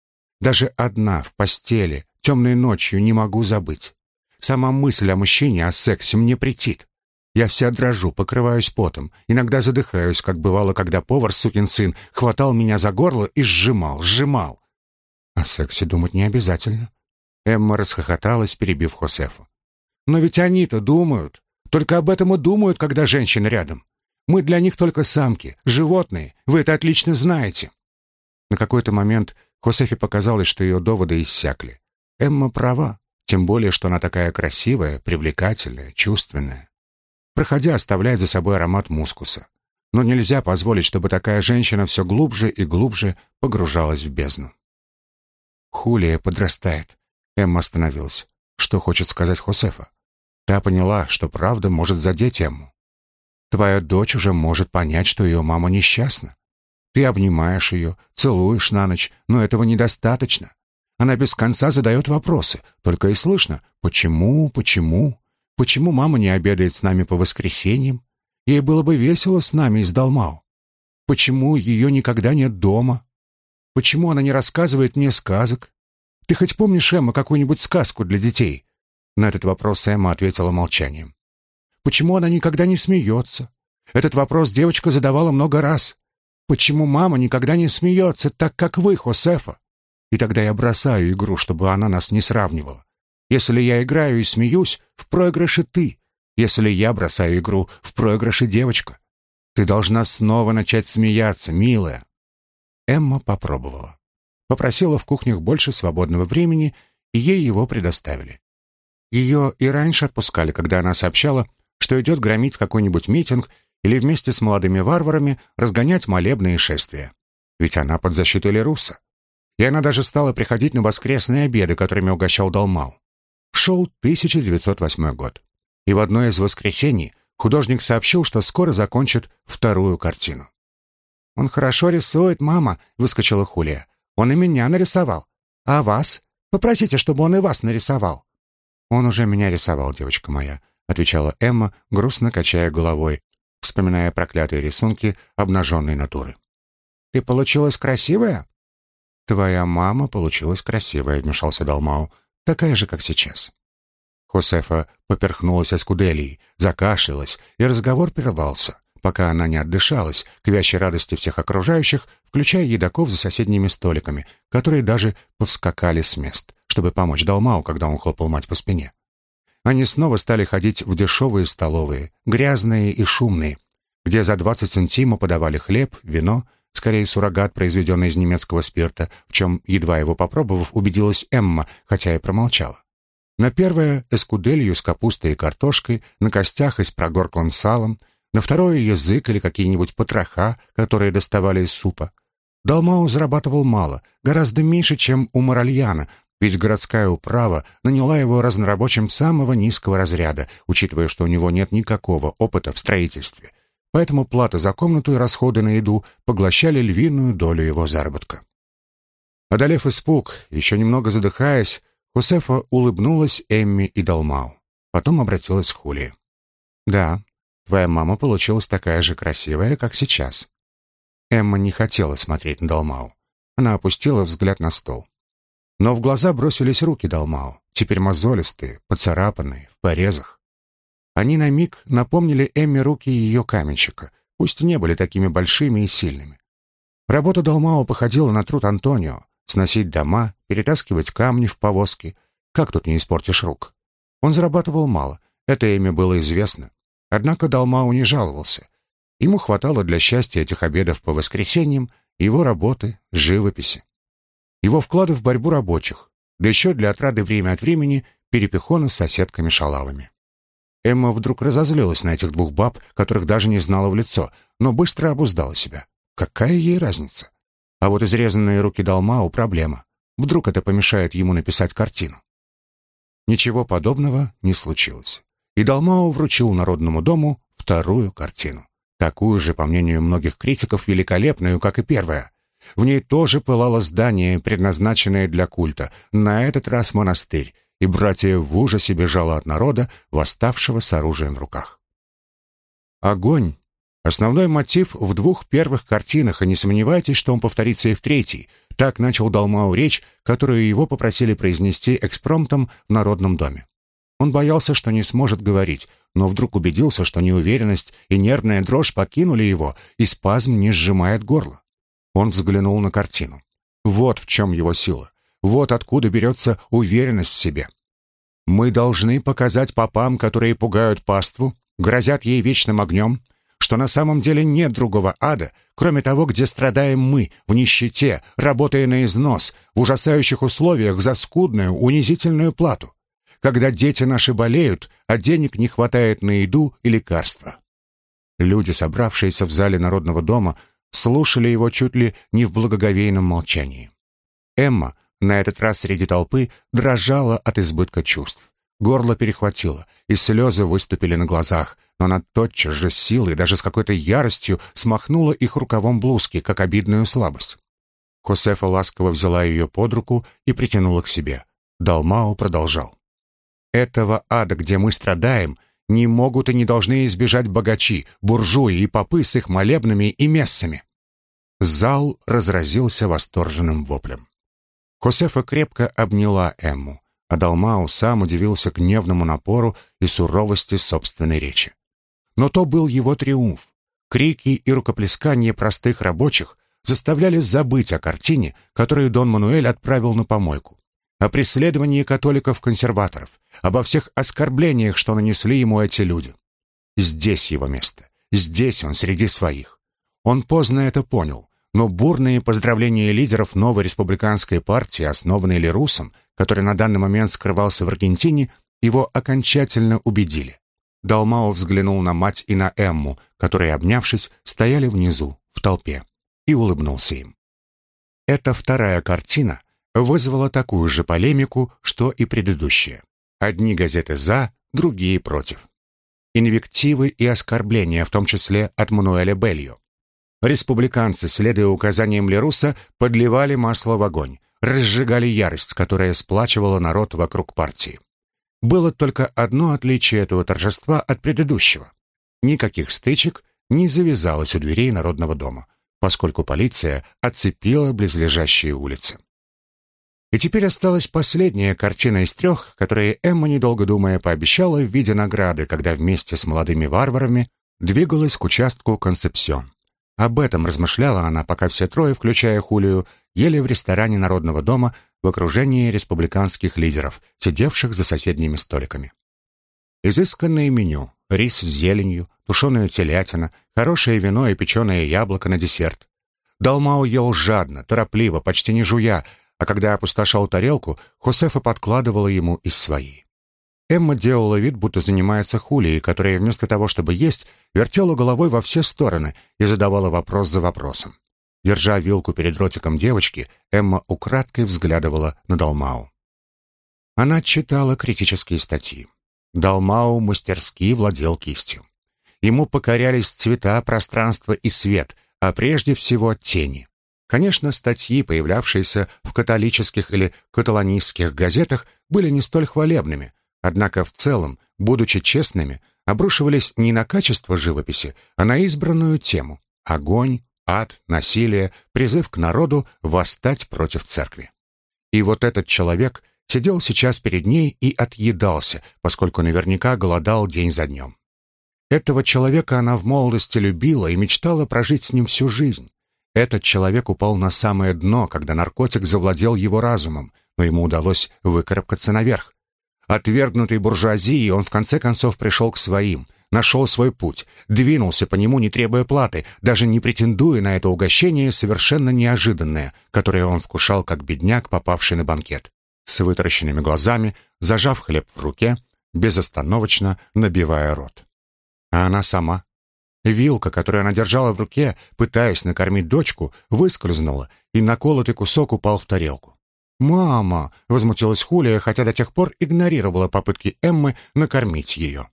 Даже одна, в постели, темной ночью не могу забыть. Сама мысль о мужчине, о сексе мне претит. Я вся дрожу, покрываюсь потом, иногда задыхаюсь, как бывало, когда повар, сукин сын, хватал меня за горло и сжимал, сжимал. О сексе думать не обязательно. Эмма расхохоталась, перебив Хосефу. Но ведь они-то думают. Только об этом и думают, когда женщина рядом. Мы для них только самки, животные. Вы это отлично знаете. На какой-то момент Хосефе показалось, что ее доводы иссякли. Эмма права, тем более, что она такая красивая, привлекательная, чувственная проходя, оставляет за собой аромат мускуса. Но нельзя позволить, чтобы такая женщина все глубже и глубже погружалась в бездну. Хулия подрастает. Эмма остановилась. Что хочет сказать Хосефа? Та поняла, что правда может задеть Эмму. Твоя дочь уже может понять, что ее мама несчастна. Ты обнимаешь ее, целуешь на ночь, но этого недостаточно. Она без конца задает вопросы, только и слышно «почему, почему?». Почему мама не обедает с нами по воскресеньям? Ей было бы весело с нами из Далмау. Почему ее никогда нет дома? Почему она не рассказывает мне сказок? Ты хоть помнишь, Эмма, какую-нибудь сказку для детей?» На этот вопрос Эмма ответила молчанием. «Почему она никогда не смеется? Этот вопрос девочка задавала много раз. Почему мама никогда не смеется, так как вы, Хосефа? И тогда я бросаю игру, чтобы она нас не сравнивала. Если я играю и смеюсь, в проигрыше ты. Если я бросаю игру, в проигрыше девочка. Ты должна снова начать смеяться, милая. Эмма попробовала. Попросила в кухнях больше свободного времени, и ей его предоставили. Ее и раньше отпускали, когда она сообщала, что идет громить какой-нибудь митинг или вместе с молодыми варварами разгонять молебные шествия. Ведь она под защитой Леруса. И она даже стала приходить на воскресные обеды, которыми угощал Далмал. Шел 1908 год. И в одно из воскресений художник сообщил, что скоро закончит вторую картину. «Он хорошо рисует, мама», — выскочила Хулия. «Он и меня нарисовал. А вас? Попросите, чтобы он и вас нарисовал». «Он уже меня рисовал, девочка моя», — отвечала Эмма, грустно качая головой, вспоминая проклятые рисунки обнаженной натуры. «Ты получилась красивая?» «Твоя мама получилась красивая», — вмешался Далмау такая же, как сейчас. Хосефа поперхнулась эскуделией, закашлялась, и разговор прервался, пока она не отдышалась, к вящей радости всех окружающих, включая едоков за соседними столиками, которые даже повскакали с мест, чтобы помочь Далмау, когда он хлопал мать по спине. Они снова стали ходить в дешевые столовые, грязные и шумные, где за 20 сантимов подавали хлеб, вино, скорее суррогат, произведенный из немецкого спирта, в чем, едва его попробовав, убедилась Эмма, хотя и промолчала. На первое — эскуделью с капустой и картошкой, на костях и с прогорклым салом, на второе — язык или какие-нибудь потроха, которые доставали из супа. Далмау зарабатывал мало, гораздо меньше, чем у Моральяна, ведь городская управа наняла его разнорабочим самого низкого разряда, учитывая, что у него нет никакого опыта в строительстве. Поэтому плата за комнату и расходы на еду поглощали львиную долю его заработка. Одолев испуг, еще немного задыхаясь, Хусефа улыбнулась Эмми и Далмау. Потом обратилась к Хули. «Да, твоя мама получилась такая же красивая, как сейчас». Эмма не хотела смотреть на Далмау. Она опустила взгляд на стол. Но в глаза бросились руки Далмау, теперь мозолистые, поцарапанные, в порезах. Они на миг напомнили Эмме руки ее каменщика, пусть не были такими большими и сильными. Работа Далмау походила на труд Антонио, сносить дома, перетаскивать камни в повозки. Как тут не испортишь рук? Он зарабатывал мало, это имя было известно. Однако Далмау не жаловался. Ему хватало для счастья этих обедов по воскресеньям, его работы, живописи. Его вклады в борьбу рабочих, да еще для отрады время от времени перепихона с соседками-шалавами. Эмма вдруг разозлилась на этих двух баб, которых даже не знала в лицо, но быстро обуздала себя. Какая ей разница? А вот изрезанные руки Далмау — проблема. Вдруг это помешает ему написать картину. Ничего подобного не случилось. И Далмау вручил Народному дому вторую картину. Такую же, по мнению многих критиков, великолепную, как и первая. В ней тоже пылало здание, предназначенное для культа, на этот раз монастырь, и братья в ужасе бежало от народа, восставшего с оружием в руках. Огонь Основной мотив в двух первых картинах, и не сомневайтесь, что он повторится и в третьей. Так начал Далмау речь, которую его попросили произнести экспромтом в Народном доме. Он боялся, что не сможет говорить, но вдруг убедился, что неуверенность и нервная дрожь покинули его, и спазм не сжимает горло. Он взглянул на картину. Вот в чем его сила. Вот откуда берется уверенность в себе. Мы должны показать попам, которые пугают паству, грозят ей вечным огнем, что на самом деле нет другого ада, кроме того, где страдаем мы, в нищете, работая на износ, в ужасающих условиях за скудную, унизительную плату, когда дети наши болеют, а денег не хватает на еду и лекарства. Люди, собравшиеся в зале Народного дома, слушали его чуть ли не в благоговейном молчании. Эмма, на этот раз среди толпы, дрожала от избытка чувств. Горло перехватило, и слезы выступили на глазах, но она тотчас же с силой, даже с какой-то яростью, смахнула их рукавом блузки, как обидную слабость. Хосефа ласково взяла ее под руку и притянула к себе. Далмао продолжал. «Этого ада, где мы страдаем, не могут и не должны избежать богачи, буржуи и попы с их молебнами и мессами». Зал разразился восторженным воплем. Хосефа крепко обняла Эмму а Далмау сам удивился гневному напору и суровости собственной речи. Но то был его триумф. Крики и рукоплескания простых рабочих заставляли забыть о картине, которую Дон Мануэль отправил на помойку, о преследовании католиков-консерваторов, обо всех оскорблениях, что нанесли ему эти люди. Здесь его место, здесь он среди своих. Он поздно это понял, но бурные поздравления лидеров новой республиканской партии, основанной Лерусом, который на данный момент скрывался в Аргентине, его окончательно убедили. Далмао взглянул на мать и на Эмму, которые, обнявшись, стояли внизу, в толпе, и улыбнулся им. Эта вторая картина вызвала такую же полемику, что и предыдущая. Одни газеты «за», другие «против». Инвективы и оскорбления, в том числе от Мануэля Бельо. Республиканцы, следуя указаниям Леруса, подливали масло в огонь, разжигали ярость, которая сплачивала народ вокруг партии. Было только одно отличие этого торжества от предыдущего. Никаких стычек не завязалось у дверей Народного дома, поскольку полиция оцепила близлежащие улицы. И теперь осталась последняя картина из трех, которые Эмма, недолго думая, пообещала в виде награды, когда вместе с молодыми варварами двигалась к участку Концепсион. Об этом размышляла она, пока все трое, включая Хулию, ели в ресторане Народного дома в окружении республиканских лидеров, сидевших за соседними столиками. Изысканное меню, рис с зеленью, тушеная телятина, хорошее вино и печеное яблоко на десерт. Далмау ел жадно, торопливо, почти не жуя, а когда опустошал тарелку, Хосефа подкладывала ему из своей. Эмма делала вид, будто занимается Хулией, которая вместо того, чтобы есть, вертела головой во все стороны и задавала вопрос за вопросом. Держа вилку перед ротиком девочки, Эмма украдкой взглядывала на Далмау. Она читала критические статьи. Далмау мастерски владел кистью. Ему покорялись цвета, пространство и свет, а прежде всего тени. Конечно, статьи, появлявшиеся в католических или каталонистских газетах, были не столь хвалебными, однако в целом, будучи честными, обрушивались не на качество живописи, а на избранную тему — огонь, ад, насилие, призыв к народу восстать против церкви. И вот этот человек сидел сейчас перед ней и отъедался, поскольку наверняка голодал день за днем. Этого человека она в молодости любила и мечтала прожить с ним всю жизнь. Этот человек упал на самое дно, когда наркотик завладел его разумом, но ему удалось выкарабкаться наверх. Отвергнутый буржуазией, он в конце концов пришел к своим, нашел свой путь, двинулся по нему, не требуя платы, даже не претендуя на это угощение, совершенно неожиданное, которое он вкушал как бедняк, попавший на банкет. С вытаращенными глазами, зажав хлеб в руке, безостановочно набивая рот. А она сама? Вилка, которую она держала в руке, пытаясь накормить дочку, выскользнула, и наколотый кусок упал в тарелку. «Мама!» — возмутилась Хулия, хотя до тех пор игнорировала попытки Эммы накормить ее.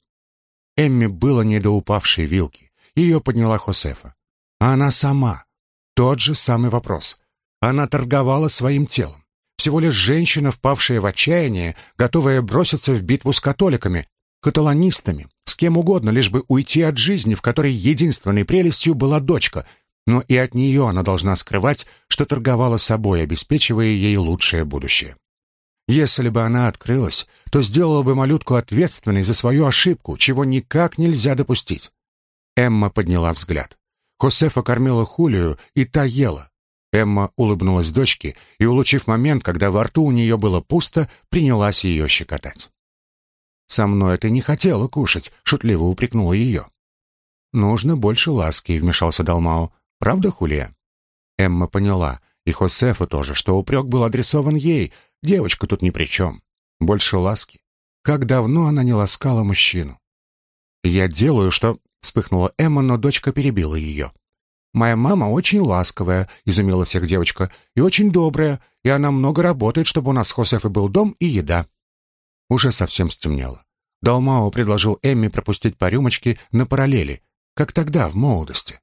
Эмме было не до упавшей вилки. Ее подняла Хосефа. А она сама. Тот же самый вопрос. Она торговала своим телом. Всего лишь женщина, впавшая в отчаяние, готовая броситься в битву с католиками, каталонистами, с кем угодно, лишь бы уйти от жизни, в которой единственной прелестью была дочка — но и от нее она должна скрывать, что торговала собой, обеспечивая ей лучшее будущее. Если бы она открылась, то сделала бы малютку ответственной за свою ошибку, чего никак нельзя допустить. Эмма подняла взгляд. Хосефа кормила Хулию, и та ела. Эмма улыбнулась дочке и, улучив момент, когда во рту у нее было пусто, принялась ее щекотать. «Со мной ты не хотела кушать», — шутливо упрекнула ее. «Нужно больше ласки», — вмешался Далмао. Правда, Хулия?» Эмма поняла, и Хосефу тоже, что упрек был адресован ей. Девочка тут ни при чем. Больше ласки. Как давно она не ласкала мужчину. «Я делаю, что...» — вспыхнула Эмма, но дочка перебила ее. «Моя мама очень ласковая», — изумила всех девочка, «и очень добрая, и она много работает, чтобы у нас с Хосефой был дом и еда». Уже совсем стемнело. Далмао предложил Эмме пропустить по рюмочке на параллели, как тогда, в молодости.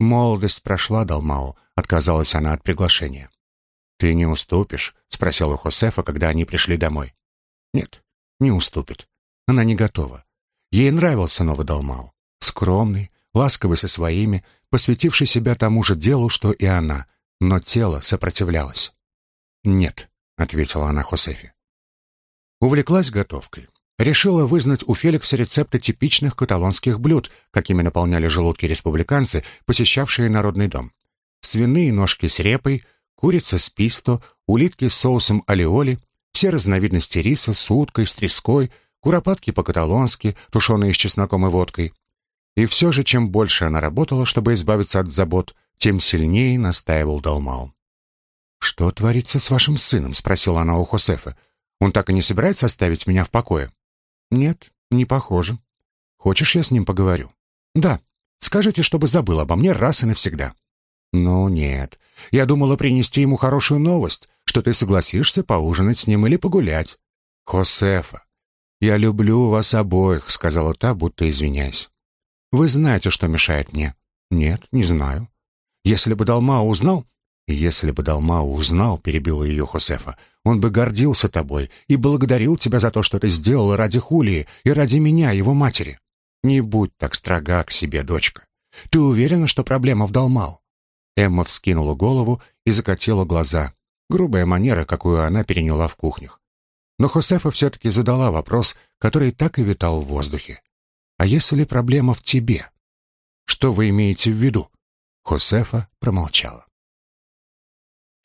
«Молодость прошла, Далмао», — отказалась она от приглашения. «Ты не уступишь?» — спросила Хосефа, когда они пришли домой. «Нет, не уступит. Она не готова. Ей нравился новый Далмао. Скромный, ласковый со своими, посвятивший себя тому же делу, что и она, но тело сопротивлялось. «Нет», — ответила она Хосефе. Увлеклась готовкой. Решила вызнать у Феликса рецепты типичных каталонских блюд, какими наполняли желудки республиканцы, посещавшие Народный дом. Свиные ножки с репой, курица с писто, улитки с соусом алиоли, все разновидности риса с уткой, с треской, куропатки по-каталонски, тушеные с чесноком и водкой. И все же, чем больше она работала, чтобы избавиться от забот, тем сильнее настаивал Далмау. «Что творится с вашим сыном?» — спросила она у Хосефа. «Он так и не собирается оставить меня в покое?» «Нет, не похоже. Хочешь, я с ним поговорю?» «Да. Скажите, чтобы забыл обо мне раз и навсегда». «Ну нет. Я думала принести ему хорошую новость, что ты согласишься поужинать с ним или погулять». «Хосефа, я люблю вас обоих», — сказала та, будто извиняясь. «Вы знаете, что мешает мне?» «Нет, не знаю. Если бы Далмао узнал...» «Если бы Далмао узнал», — перебила ее Хосефа, он бы гордился тобой и благодарил тебя за то, что ты сделала ради Хулии и ради меня, его матери. Не будь так строга к себе, дочка. Ты уверена, что проблема в Далмау?» Эмма вскинула голову и закатила глаза. Грубая манера, какую она переняла в кухнях. Но Хосефа все-таки задала вопрос, который так и витал в воздухе. «А если проблема в тебе?» Что вы имеете в виду?» Хосефа промолчала.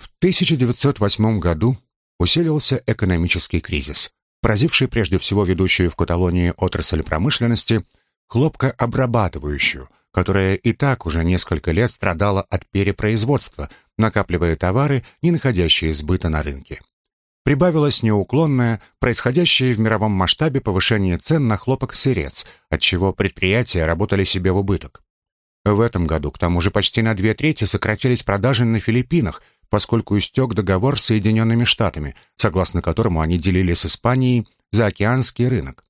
В 1908 году усилился экономический кризис, поразивший прежде всего ведущую в Каталонии отрасль промышленности, хлопкообрабатывающую, которая и так уже несколько лет страдала от перепроизводства, накапливая товары, не находящие сбыта на рынке. Прибавилось неуклонное, происходящее в мировом масштабе повышение цен на хлопок-сырец, отчего предприятия работали себе в убыток. В этом году, к тому же, почти на две трети сократились продажи на Филиппинах, поскольку истек договор с Соединенными Штатами, согласно которому они делили с Испанией заокеанский рынок.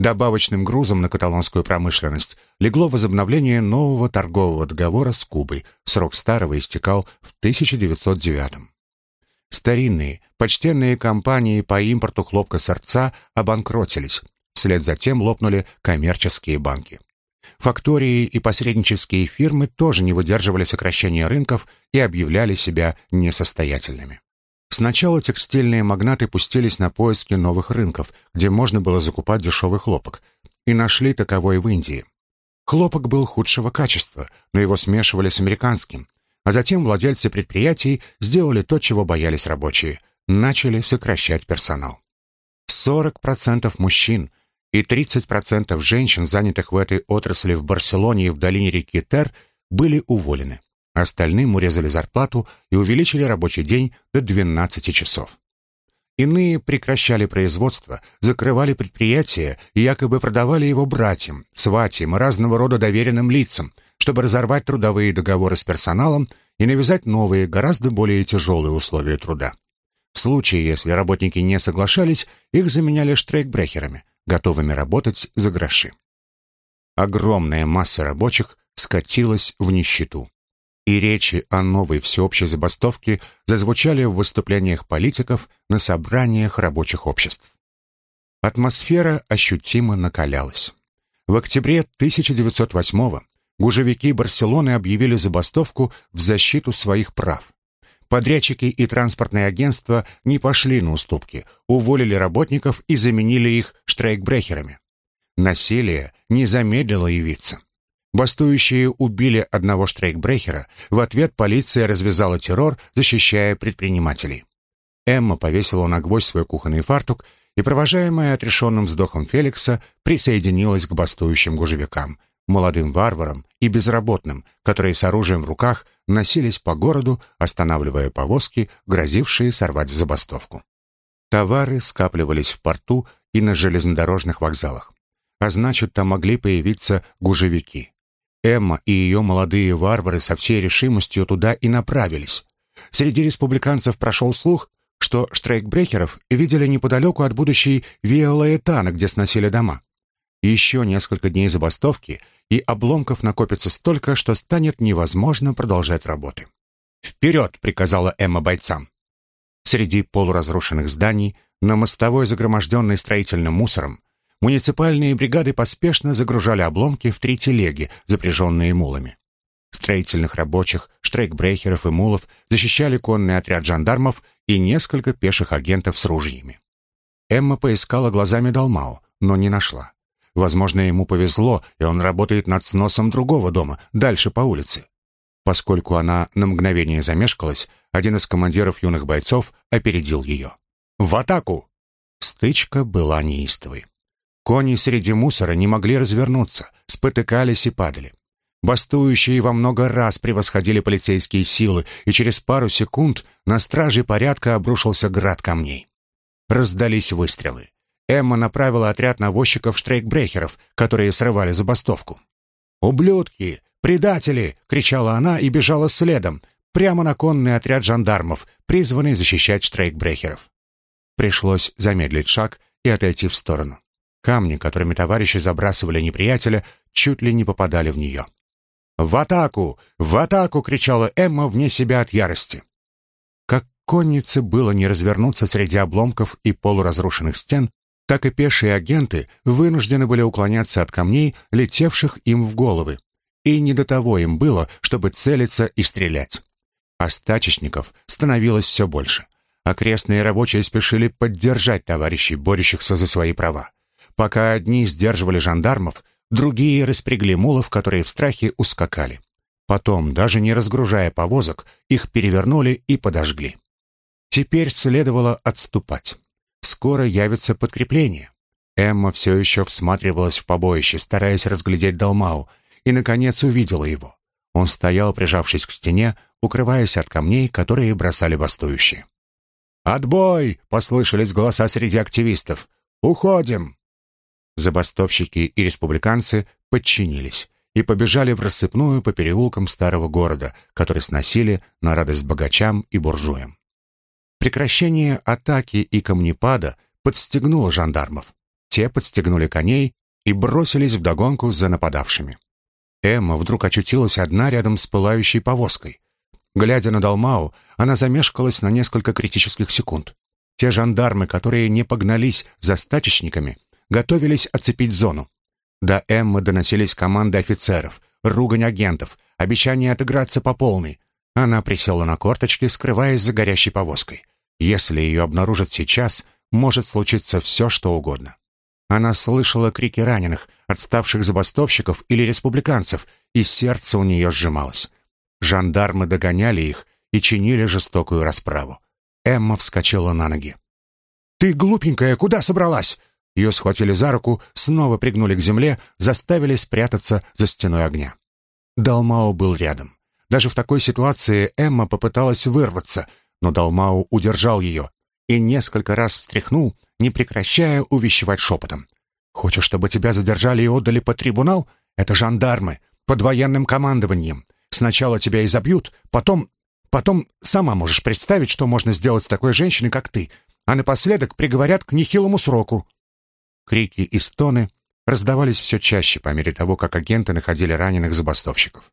Добавочным грузом на каталонскую промышленность легло возобновление нового торгового договора с Кубой. Срок старого истекал в 1909 Старинные, почтенные компании по импорту хлопка-сорца обанкротились. Вслед за тем лопнули коммерческие банки. Фактории и посреднические фирмы тоже не выдерживали сокращения рынков и объявляли себя несостоятельными. Сначала текстильные магнаты пустились на поиски новых рынков, где можно было закупать дешевый хлопок, и нашли таковой в Индии. Хлопок был худшего качества, но его смешивали с американским, а затем владельцы предприятий сделали то, чего боялись рабочие – начали сокращать персонал. 40% мужчин и 30% женщин, занятых в этой отрасли в Барселоне и в долине реки Тер, были уволены. Остальным урезали зарплату и увеличили рабочий день до 12 часов. Иные прекращали производство, закрывали предприятия и якобы продавали его братьям, сватьям и разного рода доверенным лицам, чтобы разорвать трудовые договоры с персоналом и навязать новые, гораздо более тяжелые условия труда. В случае, если работники не соглашались, их заменяли штрейкбрехерами, готовыми работать за гроши. Огромная масса рабочих скатилась в нищету и речи о новой всеобщей забастовке зазвучали в выступлениях политиков на собраниях рабочих обществ. Атмосфера ощутимо накалялась. В октябре 1908-го гужевики Барселоны объявили забастовку в защиту своих прав. Подрядчики и транспортные агентства не пошли на уступки, уволили работников и заменили их штрейкбрехерами. Насилие не замедлило явиться. Бастующие убили одного штрейкбрехера, в ответ полиция развязала террор, защищая предпринимателей. Эмма повесила на гвоздь свой кухонный фартук и, провожаемая отрешенным вздохом Феликса, присоединилась к бастующим гужевикам, молодым варварам и безработным, которые с оружием в руках носились по городу, останавливая повозки, грозившие сорвать в забастовку. Товары скапливались в порту и на железнодорожных вокзалах. А значит, там могли появиться гужевики. Эмма и ее молодые варвары со всей решимостью туда и направились. Среди республиканцев прошел слух, что штрейкбрехеров видели неподалеку от будущей Виолаэтана, где сносили дома. Еще несколько дней забастовки, и обломков накопится столько, что станет невозможно продолжать работы. «Вперед!» — приказала Эмма бойцам. Среди полуразрушенных зданий, на мостовой, загроможденной строительным мусором, муниципальные бригады поспешно загружали обломки в три телеги, запряженные мулами. Строительных рабочих, штрейкбрехеров и мулов защищали конный отряд жандармов и несколько пеших агентов с ружьями. Эмма поискала глазами Далмао, но не нашла. Возможно, ему повезло, и он работает над сносом другого дома, дальше по улице. Поскольку она на мгновение замешкалась, один из командиров юных бойцов опередил ее. «В атаку!» Стычка была неистовой. Кони среди мусора не могли развернуться, спотыкались и падали. Бастующие во много раз превосходили полицейские силы, и через пару секунд на страже порядка обрушился град камней. Раздались выстрелы. Эмма направила отряд навозчиков-штрейкбрехеров, которые срывали забастовку. «Ублюдки! Предатели!» — кричала она и бежала следом, прямо на конный отряд жандармов, призванный защищать штрейкбрехеров. Пришлось замедлить шаг и отойти в сторону. Камни, которыми товарищи забрасывали неприятеля, чуть ли не попадали в нее. «В атаку! В атаку!» — кричала Эмма вне себя от ярости. Как коннице было не развернуться среди обломков и полуразрушенных стен, так и пешие агенты вынуждены были уклоняться от камней, летевших им в головы. И не до того им было, чтобы целиться и стрелять. А стачечников становилось все больше. Окрестные рабочие спешили поддержать товарищей, борющихся за свои права. Пока одни сдерживали жандармов, другие распрягли мулов, которые в страхе ускакали. Потом, даже не разгружая повозок, их перевернули и подожгли. Теперь следовало отступать. Скоро явится подкрепление. Эмма все еще всматривалась в побоище, стараясь разглядеть Далмау, и, наконец, увидела его. Он стоял, прижавшись к стене, укрываясь от камней, которые бросали бастующие. «Отбой!» — послышались голоса среди активистов. «Уходим!» Забастовщики и республиканцы подчинились и побежали в рассыпную по переулкам старого города, который сносили на радость богачам и буржуям. Прекращение атаки и камнепада подстегнуло жандармов. Те подстегнули коней и бросились вдогонку за нападавшими. Эмма вдруг очутилась одна рядом с пылающей повозкой. Глядя на Далмау, она замешкалась на несколько критических секунд. Те жандармы, которые не погнались за стачечниками, готовились оцепить зону. До Эммы доносились команды офицеров, ругань агентов, обещание отыграться по полной. Она присела на корточки, скрываясь за горящей повозкой. Если ее обнаружат сейчас, может случиться все, что угодно. Она слышала крики раненых, отставших забастовщиков или республиканцев, и сердце у нее сжималось. Жандармы догоняли их и чинили жестокую расправу. Эмма вскочила на ноги. «Ты, глупенькая, куда собралась?» Ее схватили за руку, снова пригнули к земле, заставили спрятаться за стеной огня. Далмао был рядом. Даже в такой ситуации Эмма попыталась вырваться, но Далмао удержал ее и несколько раз встряхнул, не прекращая увещевать шепотом. «Хочешь, чтобы тебя задержали и отдали под трибунал? Это жандармы, под военным командованием. Сначала тебя изобьют, потом... Потом сама можешь представить, что можно сделать с такой женщиной, как ты, а напоследок приговорят к нехилому сроку». Крики и стоны раздавались все чаще по мере того, как агенты находили раненых забастовщиков.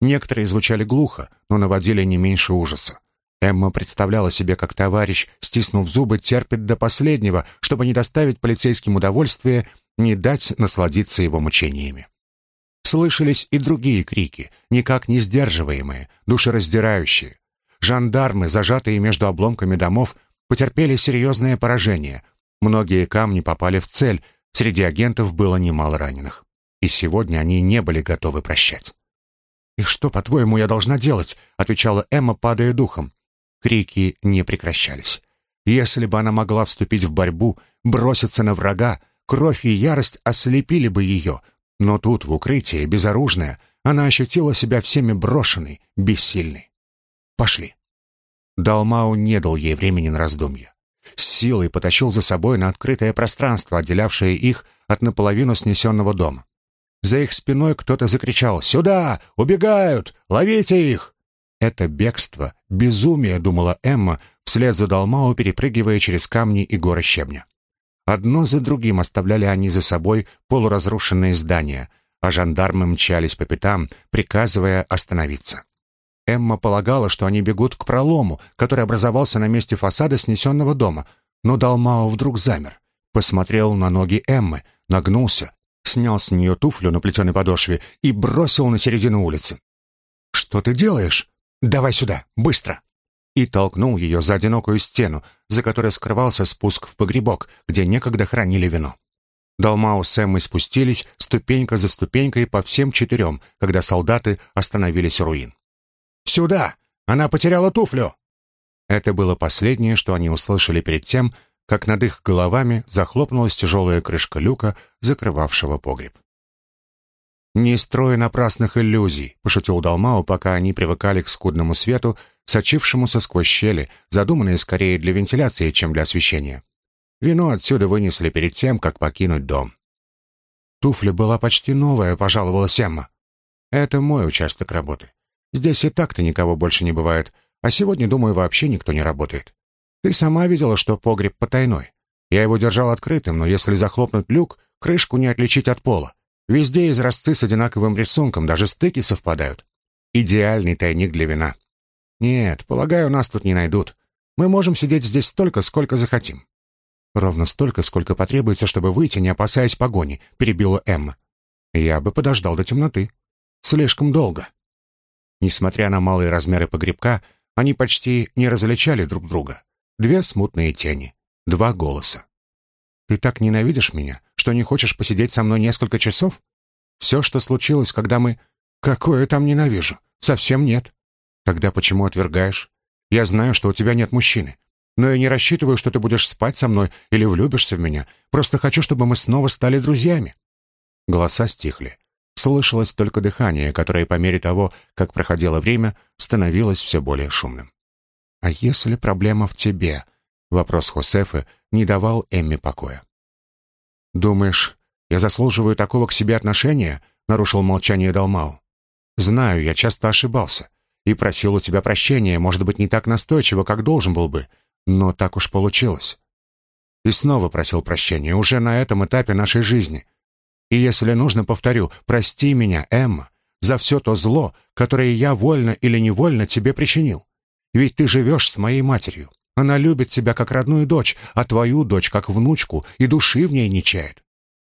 Некоторые звучали глухо, но наводили не меньше ужаса. Эмма представляла себе, как товарищ, стиснув зубы, терпит до последнего, чтобы не доставить полицейским удовольствие, не дать насладиться его мучениями. Слышались и другие крики, никак не сдерживаемые, душераздирающие. Жандармы, зажатые между обломками домов, потерпели серьезное поражение. Многие камни попали в цель, среди агентов было немало раненых. И сегодня они не были готовы прощать. «И что, по-твоему, я должна делать?» — отвечала Эмма, падая духом. Крики не прекращались. Если бы она могла вступить в борьбу, броситься на врага, кровь и ярость ослепили бы ее. Но тут, в укрытии, безоружная, она ощутила себя всеми брошенной, бессильной. «Пошли». Далмау не дал ей времени на раздумья. С силой потащил за собой на открытое пространство, отделявшее их от наполовину снесенного дома. За их спиной кто-то закричал «Сюда! Убегают! Ловите их!» Это бегство, безумие, думала Эмма, вслед за Далмау перепрыгивая через камни и горы щебня. Одно за другим оставляли они за собой полуразрушенные здания, а жандармы мчались по пятам, приказывая остановиться. Эмма полагала, что они бегут к пролому, который образовался на месте фасада снесенного дома, но Далмао вдруг замер, посмотрел на ноги Эммы, нагнулся, снял с нее туфлю на плетеной подошве и бросил на середину улицы. «Что ты делаешь?» «Давай сюда, быстро!» И толкнул ее за одинокую стену, за которой скрывался спуск в погребок, где некогда хранили вино. Далмау с Эммой спустились ступенька за ступенькой по всем четырем, когда солдаты остановились у руин. «Сюда! Она потеряла туфлю!» Это было последнее, что они услышали перед тем, как над их головами захлопнулась тяжелая крышка люка, закрывавшего погреб. «Не строй напрасных иллюзий», — пошутил Далмау, пока они привыкали к скудному свету, сочившемуся сквозь щели, задуманные скорее для вентиляции, чем для освещения. Вино отсюда вынесли перед тем, как покинуть дом. «Туфля была почти новая», — пожаловалась Эмма. «Это мой участок работы. Здесь и так-то никого больше не бывает, а сегодня, думаю, вообще никто не работает. Ты сама видела, что погреб потайной. Я его держал открытым, но если захлопнуть люк, крышку не отличить от пола. Везде изразцы с одинаковым рисунком, даже стыки совпадают. Идеальный тайник для вина. Нет, полагаю, нас тут не найдут. Мы можем сидеть здесь столько, сколько захотим. Ровно столько, сколько потребуется, чтобы выйти, не опасаясь погони, перебила Эмма. Я бы подождал до темноты. Слишком долго. Несмотря на малые размеры погребка, они почти не различали друг друга. Две смутные тени, два голоса. «Ты так ненавидишь меня, что не хочешь посидеть со мной несколько часов? Все, что случилось, когда мы... Какое там ненавижу? Совсем нет. Тогда почему отвергаешь? Я знаю, что у тебя нет мужчины. Но я не рассчитываю, что ты будешь спать со мной или влюбишься в меня. Просто хочу, чтобы мы снова стали друзьями». Голоса стихли. Слышалось только дыхание, которое по мере того, как проходило время, становилось все более шумным. «А если проблема в тебе?» Вопрос Хосефа не давал Эмми покоя. «Думаешь, я заслуживаю такого к себе отношения?» — нарушил молчание Далмау. «Знаю, я часто ошибался и просил у тебя прощения, может быть, не так настойчиво, как должен был бы, но так уж получилось. И снова просил прощения, уже на этом этапе нашей жизни. И если нужно, повторю, прости меня, Эмма, за все то зло, которое я вольно или невольно тебе причинил. Ведь ты живешь с моей матерью. Она любит тебя как родную дочь, а твою дочь как внучку, и души в ней не чает.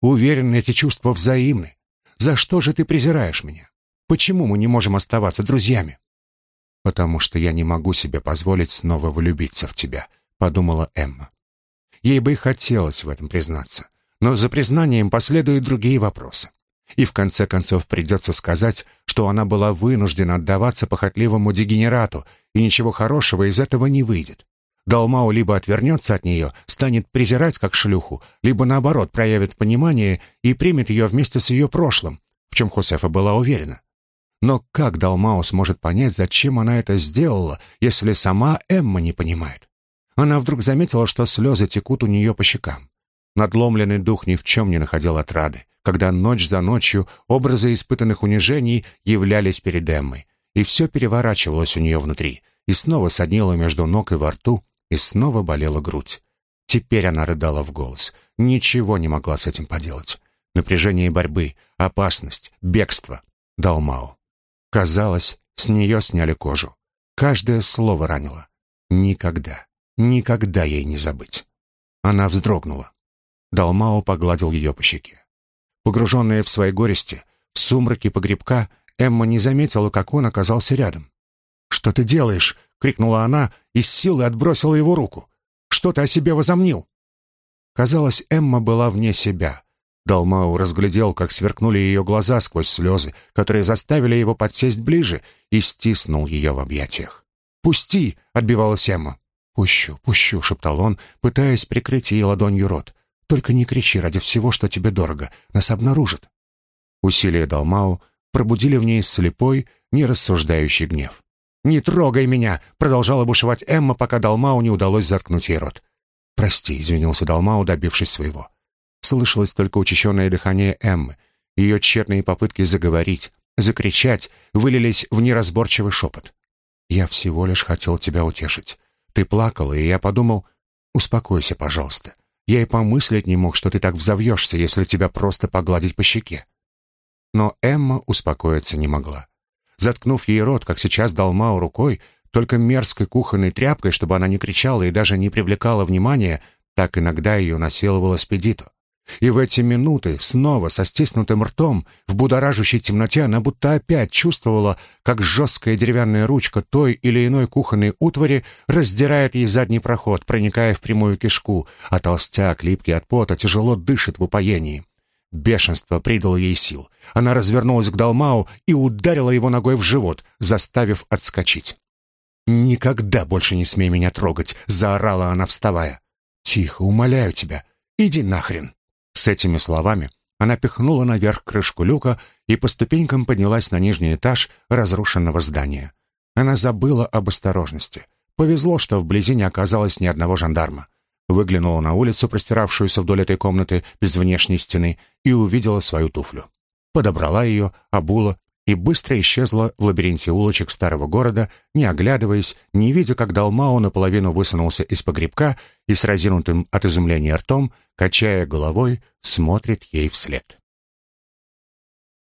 Уверен, эти чувства взаимны. За что же ты презираешь меня? Почему мы не можем оставаться друзьями? «Потому что я не могу себе позволить снова влюбиться в тебя», — подумала Эмма. Ей бы и хотелось в этом признаться, но за признанием последуют другие вопросы. И в конце концов придется сказать, что она была вынуждена отдаваться похотливому дегенерату, и ничего хорошего из этого не выйдет. Далмау либо отвернется от нее, станет презирать как шлюху, либо наоборот проявит понимание и примет ее вместе с ее прошлым, в чем Хосефа была уверена. Но как Далмаус сможет понять, зачем она это сделала, если сама Эмма не понимает? Она вдруг заметила, что слезы текут у нее по щекам. Надломленный дух ни в чем не находил отрады, когда ночь за ночью образы испытанных унижений являлись перед Эммой, и все переворачивалось у нее внутри, и снова соднило между ног и во рту, и снова болела грудь. Теперь она рыдала в голос, ничего не могла с этим поделать. Напряжение борьбы, опасность, бегство. Далмао. Казалось, с нее сняли кожу. Каждое слово ранило. Никогда, никогда ей не забыть. Она вздрогнула. Далмао погладил ее по щеке. Погруженная в свои горести, в сумраке погребка, Эмма не заметила, как он оказался рядом. «Что ты делаешь?» — крикнула она и с силой отбросила его руку. «Что ты о себе возомнил?» Казалось, Эмма была вне себя. Далмау разглядел, как сверкнули ее глаза сквозь слезы, которые заставили его подсесть ближе, и стиснул ее в объятиях. «Пусти!» — отбивалась Эмма. «Пущу, пущу!» — шептал он, пытаясь прикрыть ей ладонью рот. «Только не кричи ради всего, что тебе дорого. Нас обнаружат». Усилия Далмау пробудили в ней слепой, нерассуждающий гнев. «Не трогай меня!» — продолжала бушевать Эмма, пока Далмау не удалось заткнуть ей рот. «Прости», — извинился Далмау, добившись своего. Слышалось только учащенное дыхание Эммы. Ее тщетные попытки заговорить, закричать вылились в неразборчивый шепот. «Я всего лишь хотел тебя утешить. Ты плакала, и я подумал, успокойся, пожалуйста. Я и помыслить не мог, что ты так взовьешься, если тебя просто погладить по щеке». Но Эмма успокоиться не могла. Заткнув ей рот, как сейчас дал Мау рукой, только мерзкой кухонной тряпкой, чтобы она не кричала и даже не привлекала внимания, так иногда ее насиловала Спедито. И в эти минуты, снова со стиснутым ртом, в будоражащей темноте, она будто опять чувствовала, как жесткая деревянная ручка той или иной кухонной утвари раздирает ей задний проход, проникая в прямую кишку, а толстяк, липкий от пота, тяжело дышит в упоении. Бешенство придало ей сил. Она развернулась к Далмау и ударила его ногой в живот, заставив отскочить. «Никогда больше не смей меня трогать!» — заорала она, вставая. «Тихо, умоляю тебя, иди нахрен!» С этими словами она пихнула наверх крышку люка и по ступенькам поднялась на нижний этаж разрушенного здания. Она забыла об осторожности. Повезло, что вблизи не оказалось ни одного жандарма. Выглянула на улицу, простиравшуюся вдоль этой комнаты без внешней стены, и увидела свою туфлю. Подобрала ее, обула и быстро исчезла в лабиринте улочек старого города, не оглядываясь, не видя, как Далмао наполовину высунулся из погребка и с разинутым от изумления ртом, качая головой, смотрит ей вслед.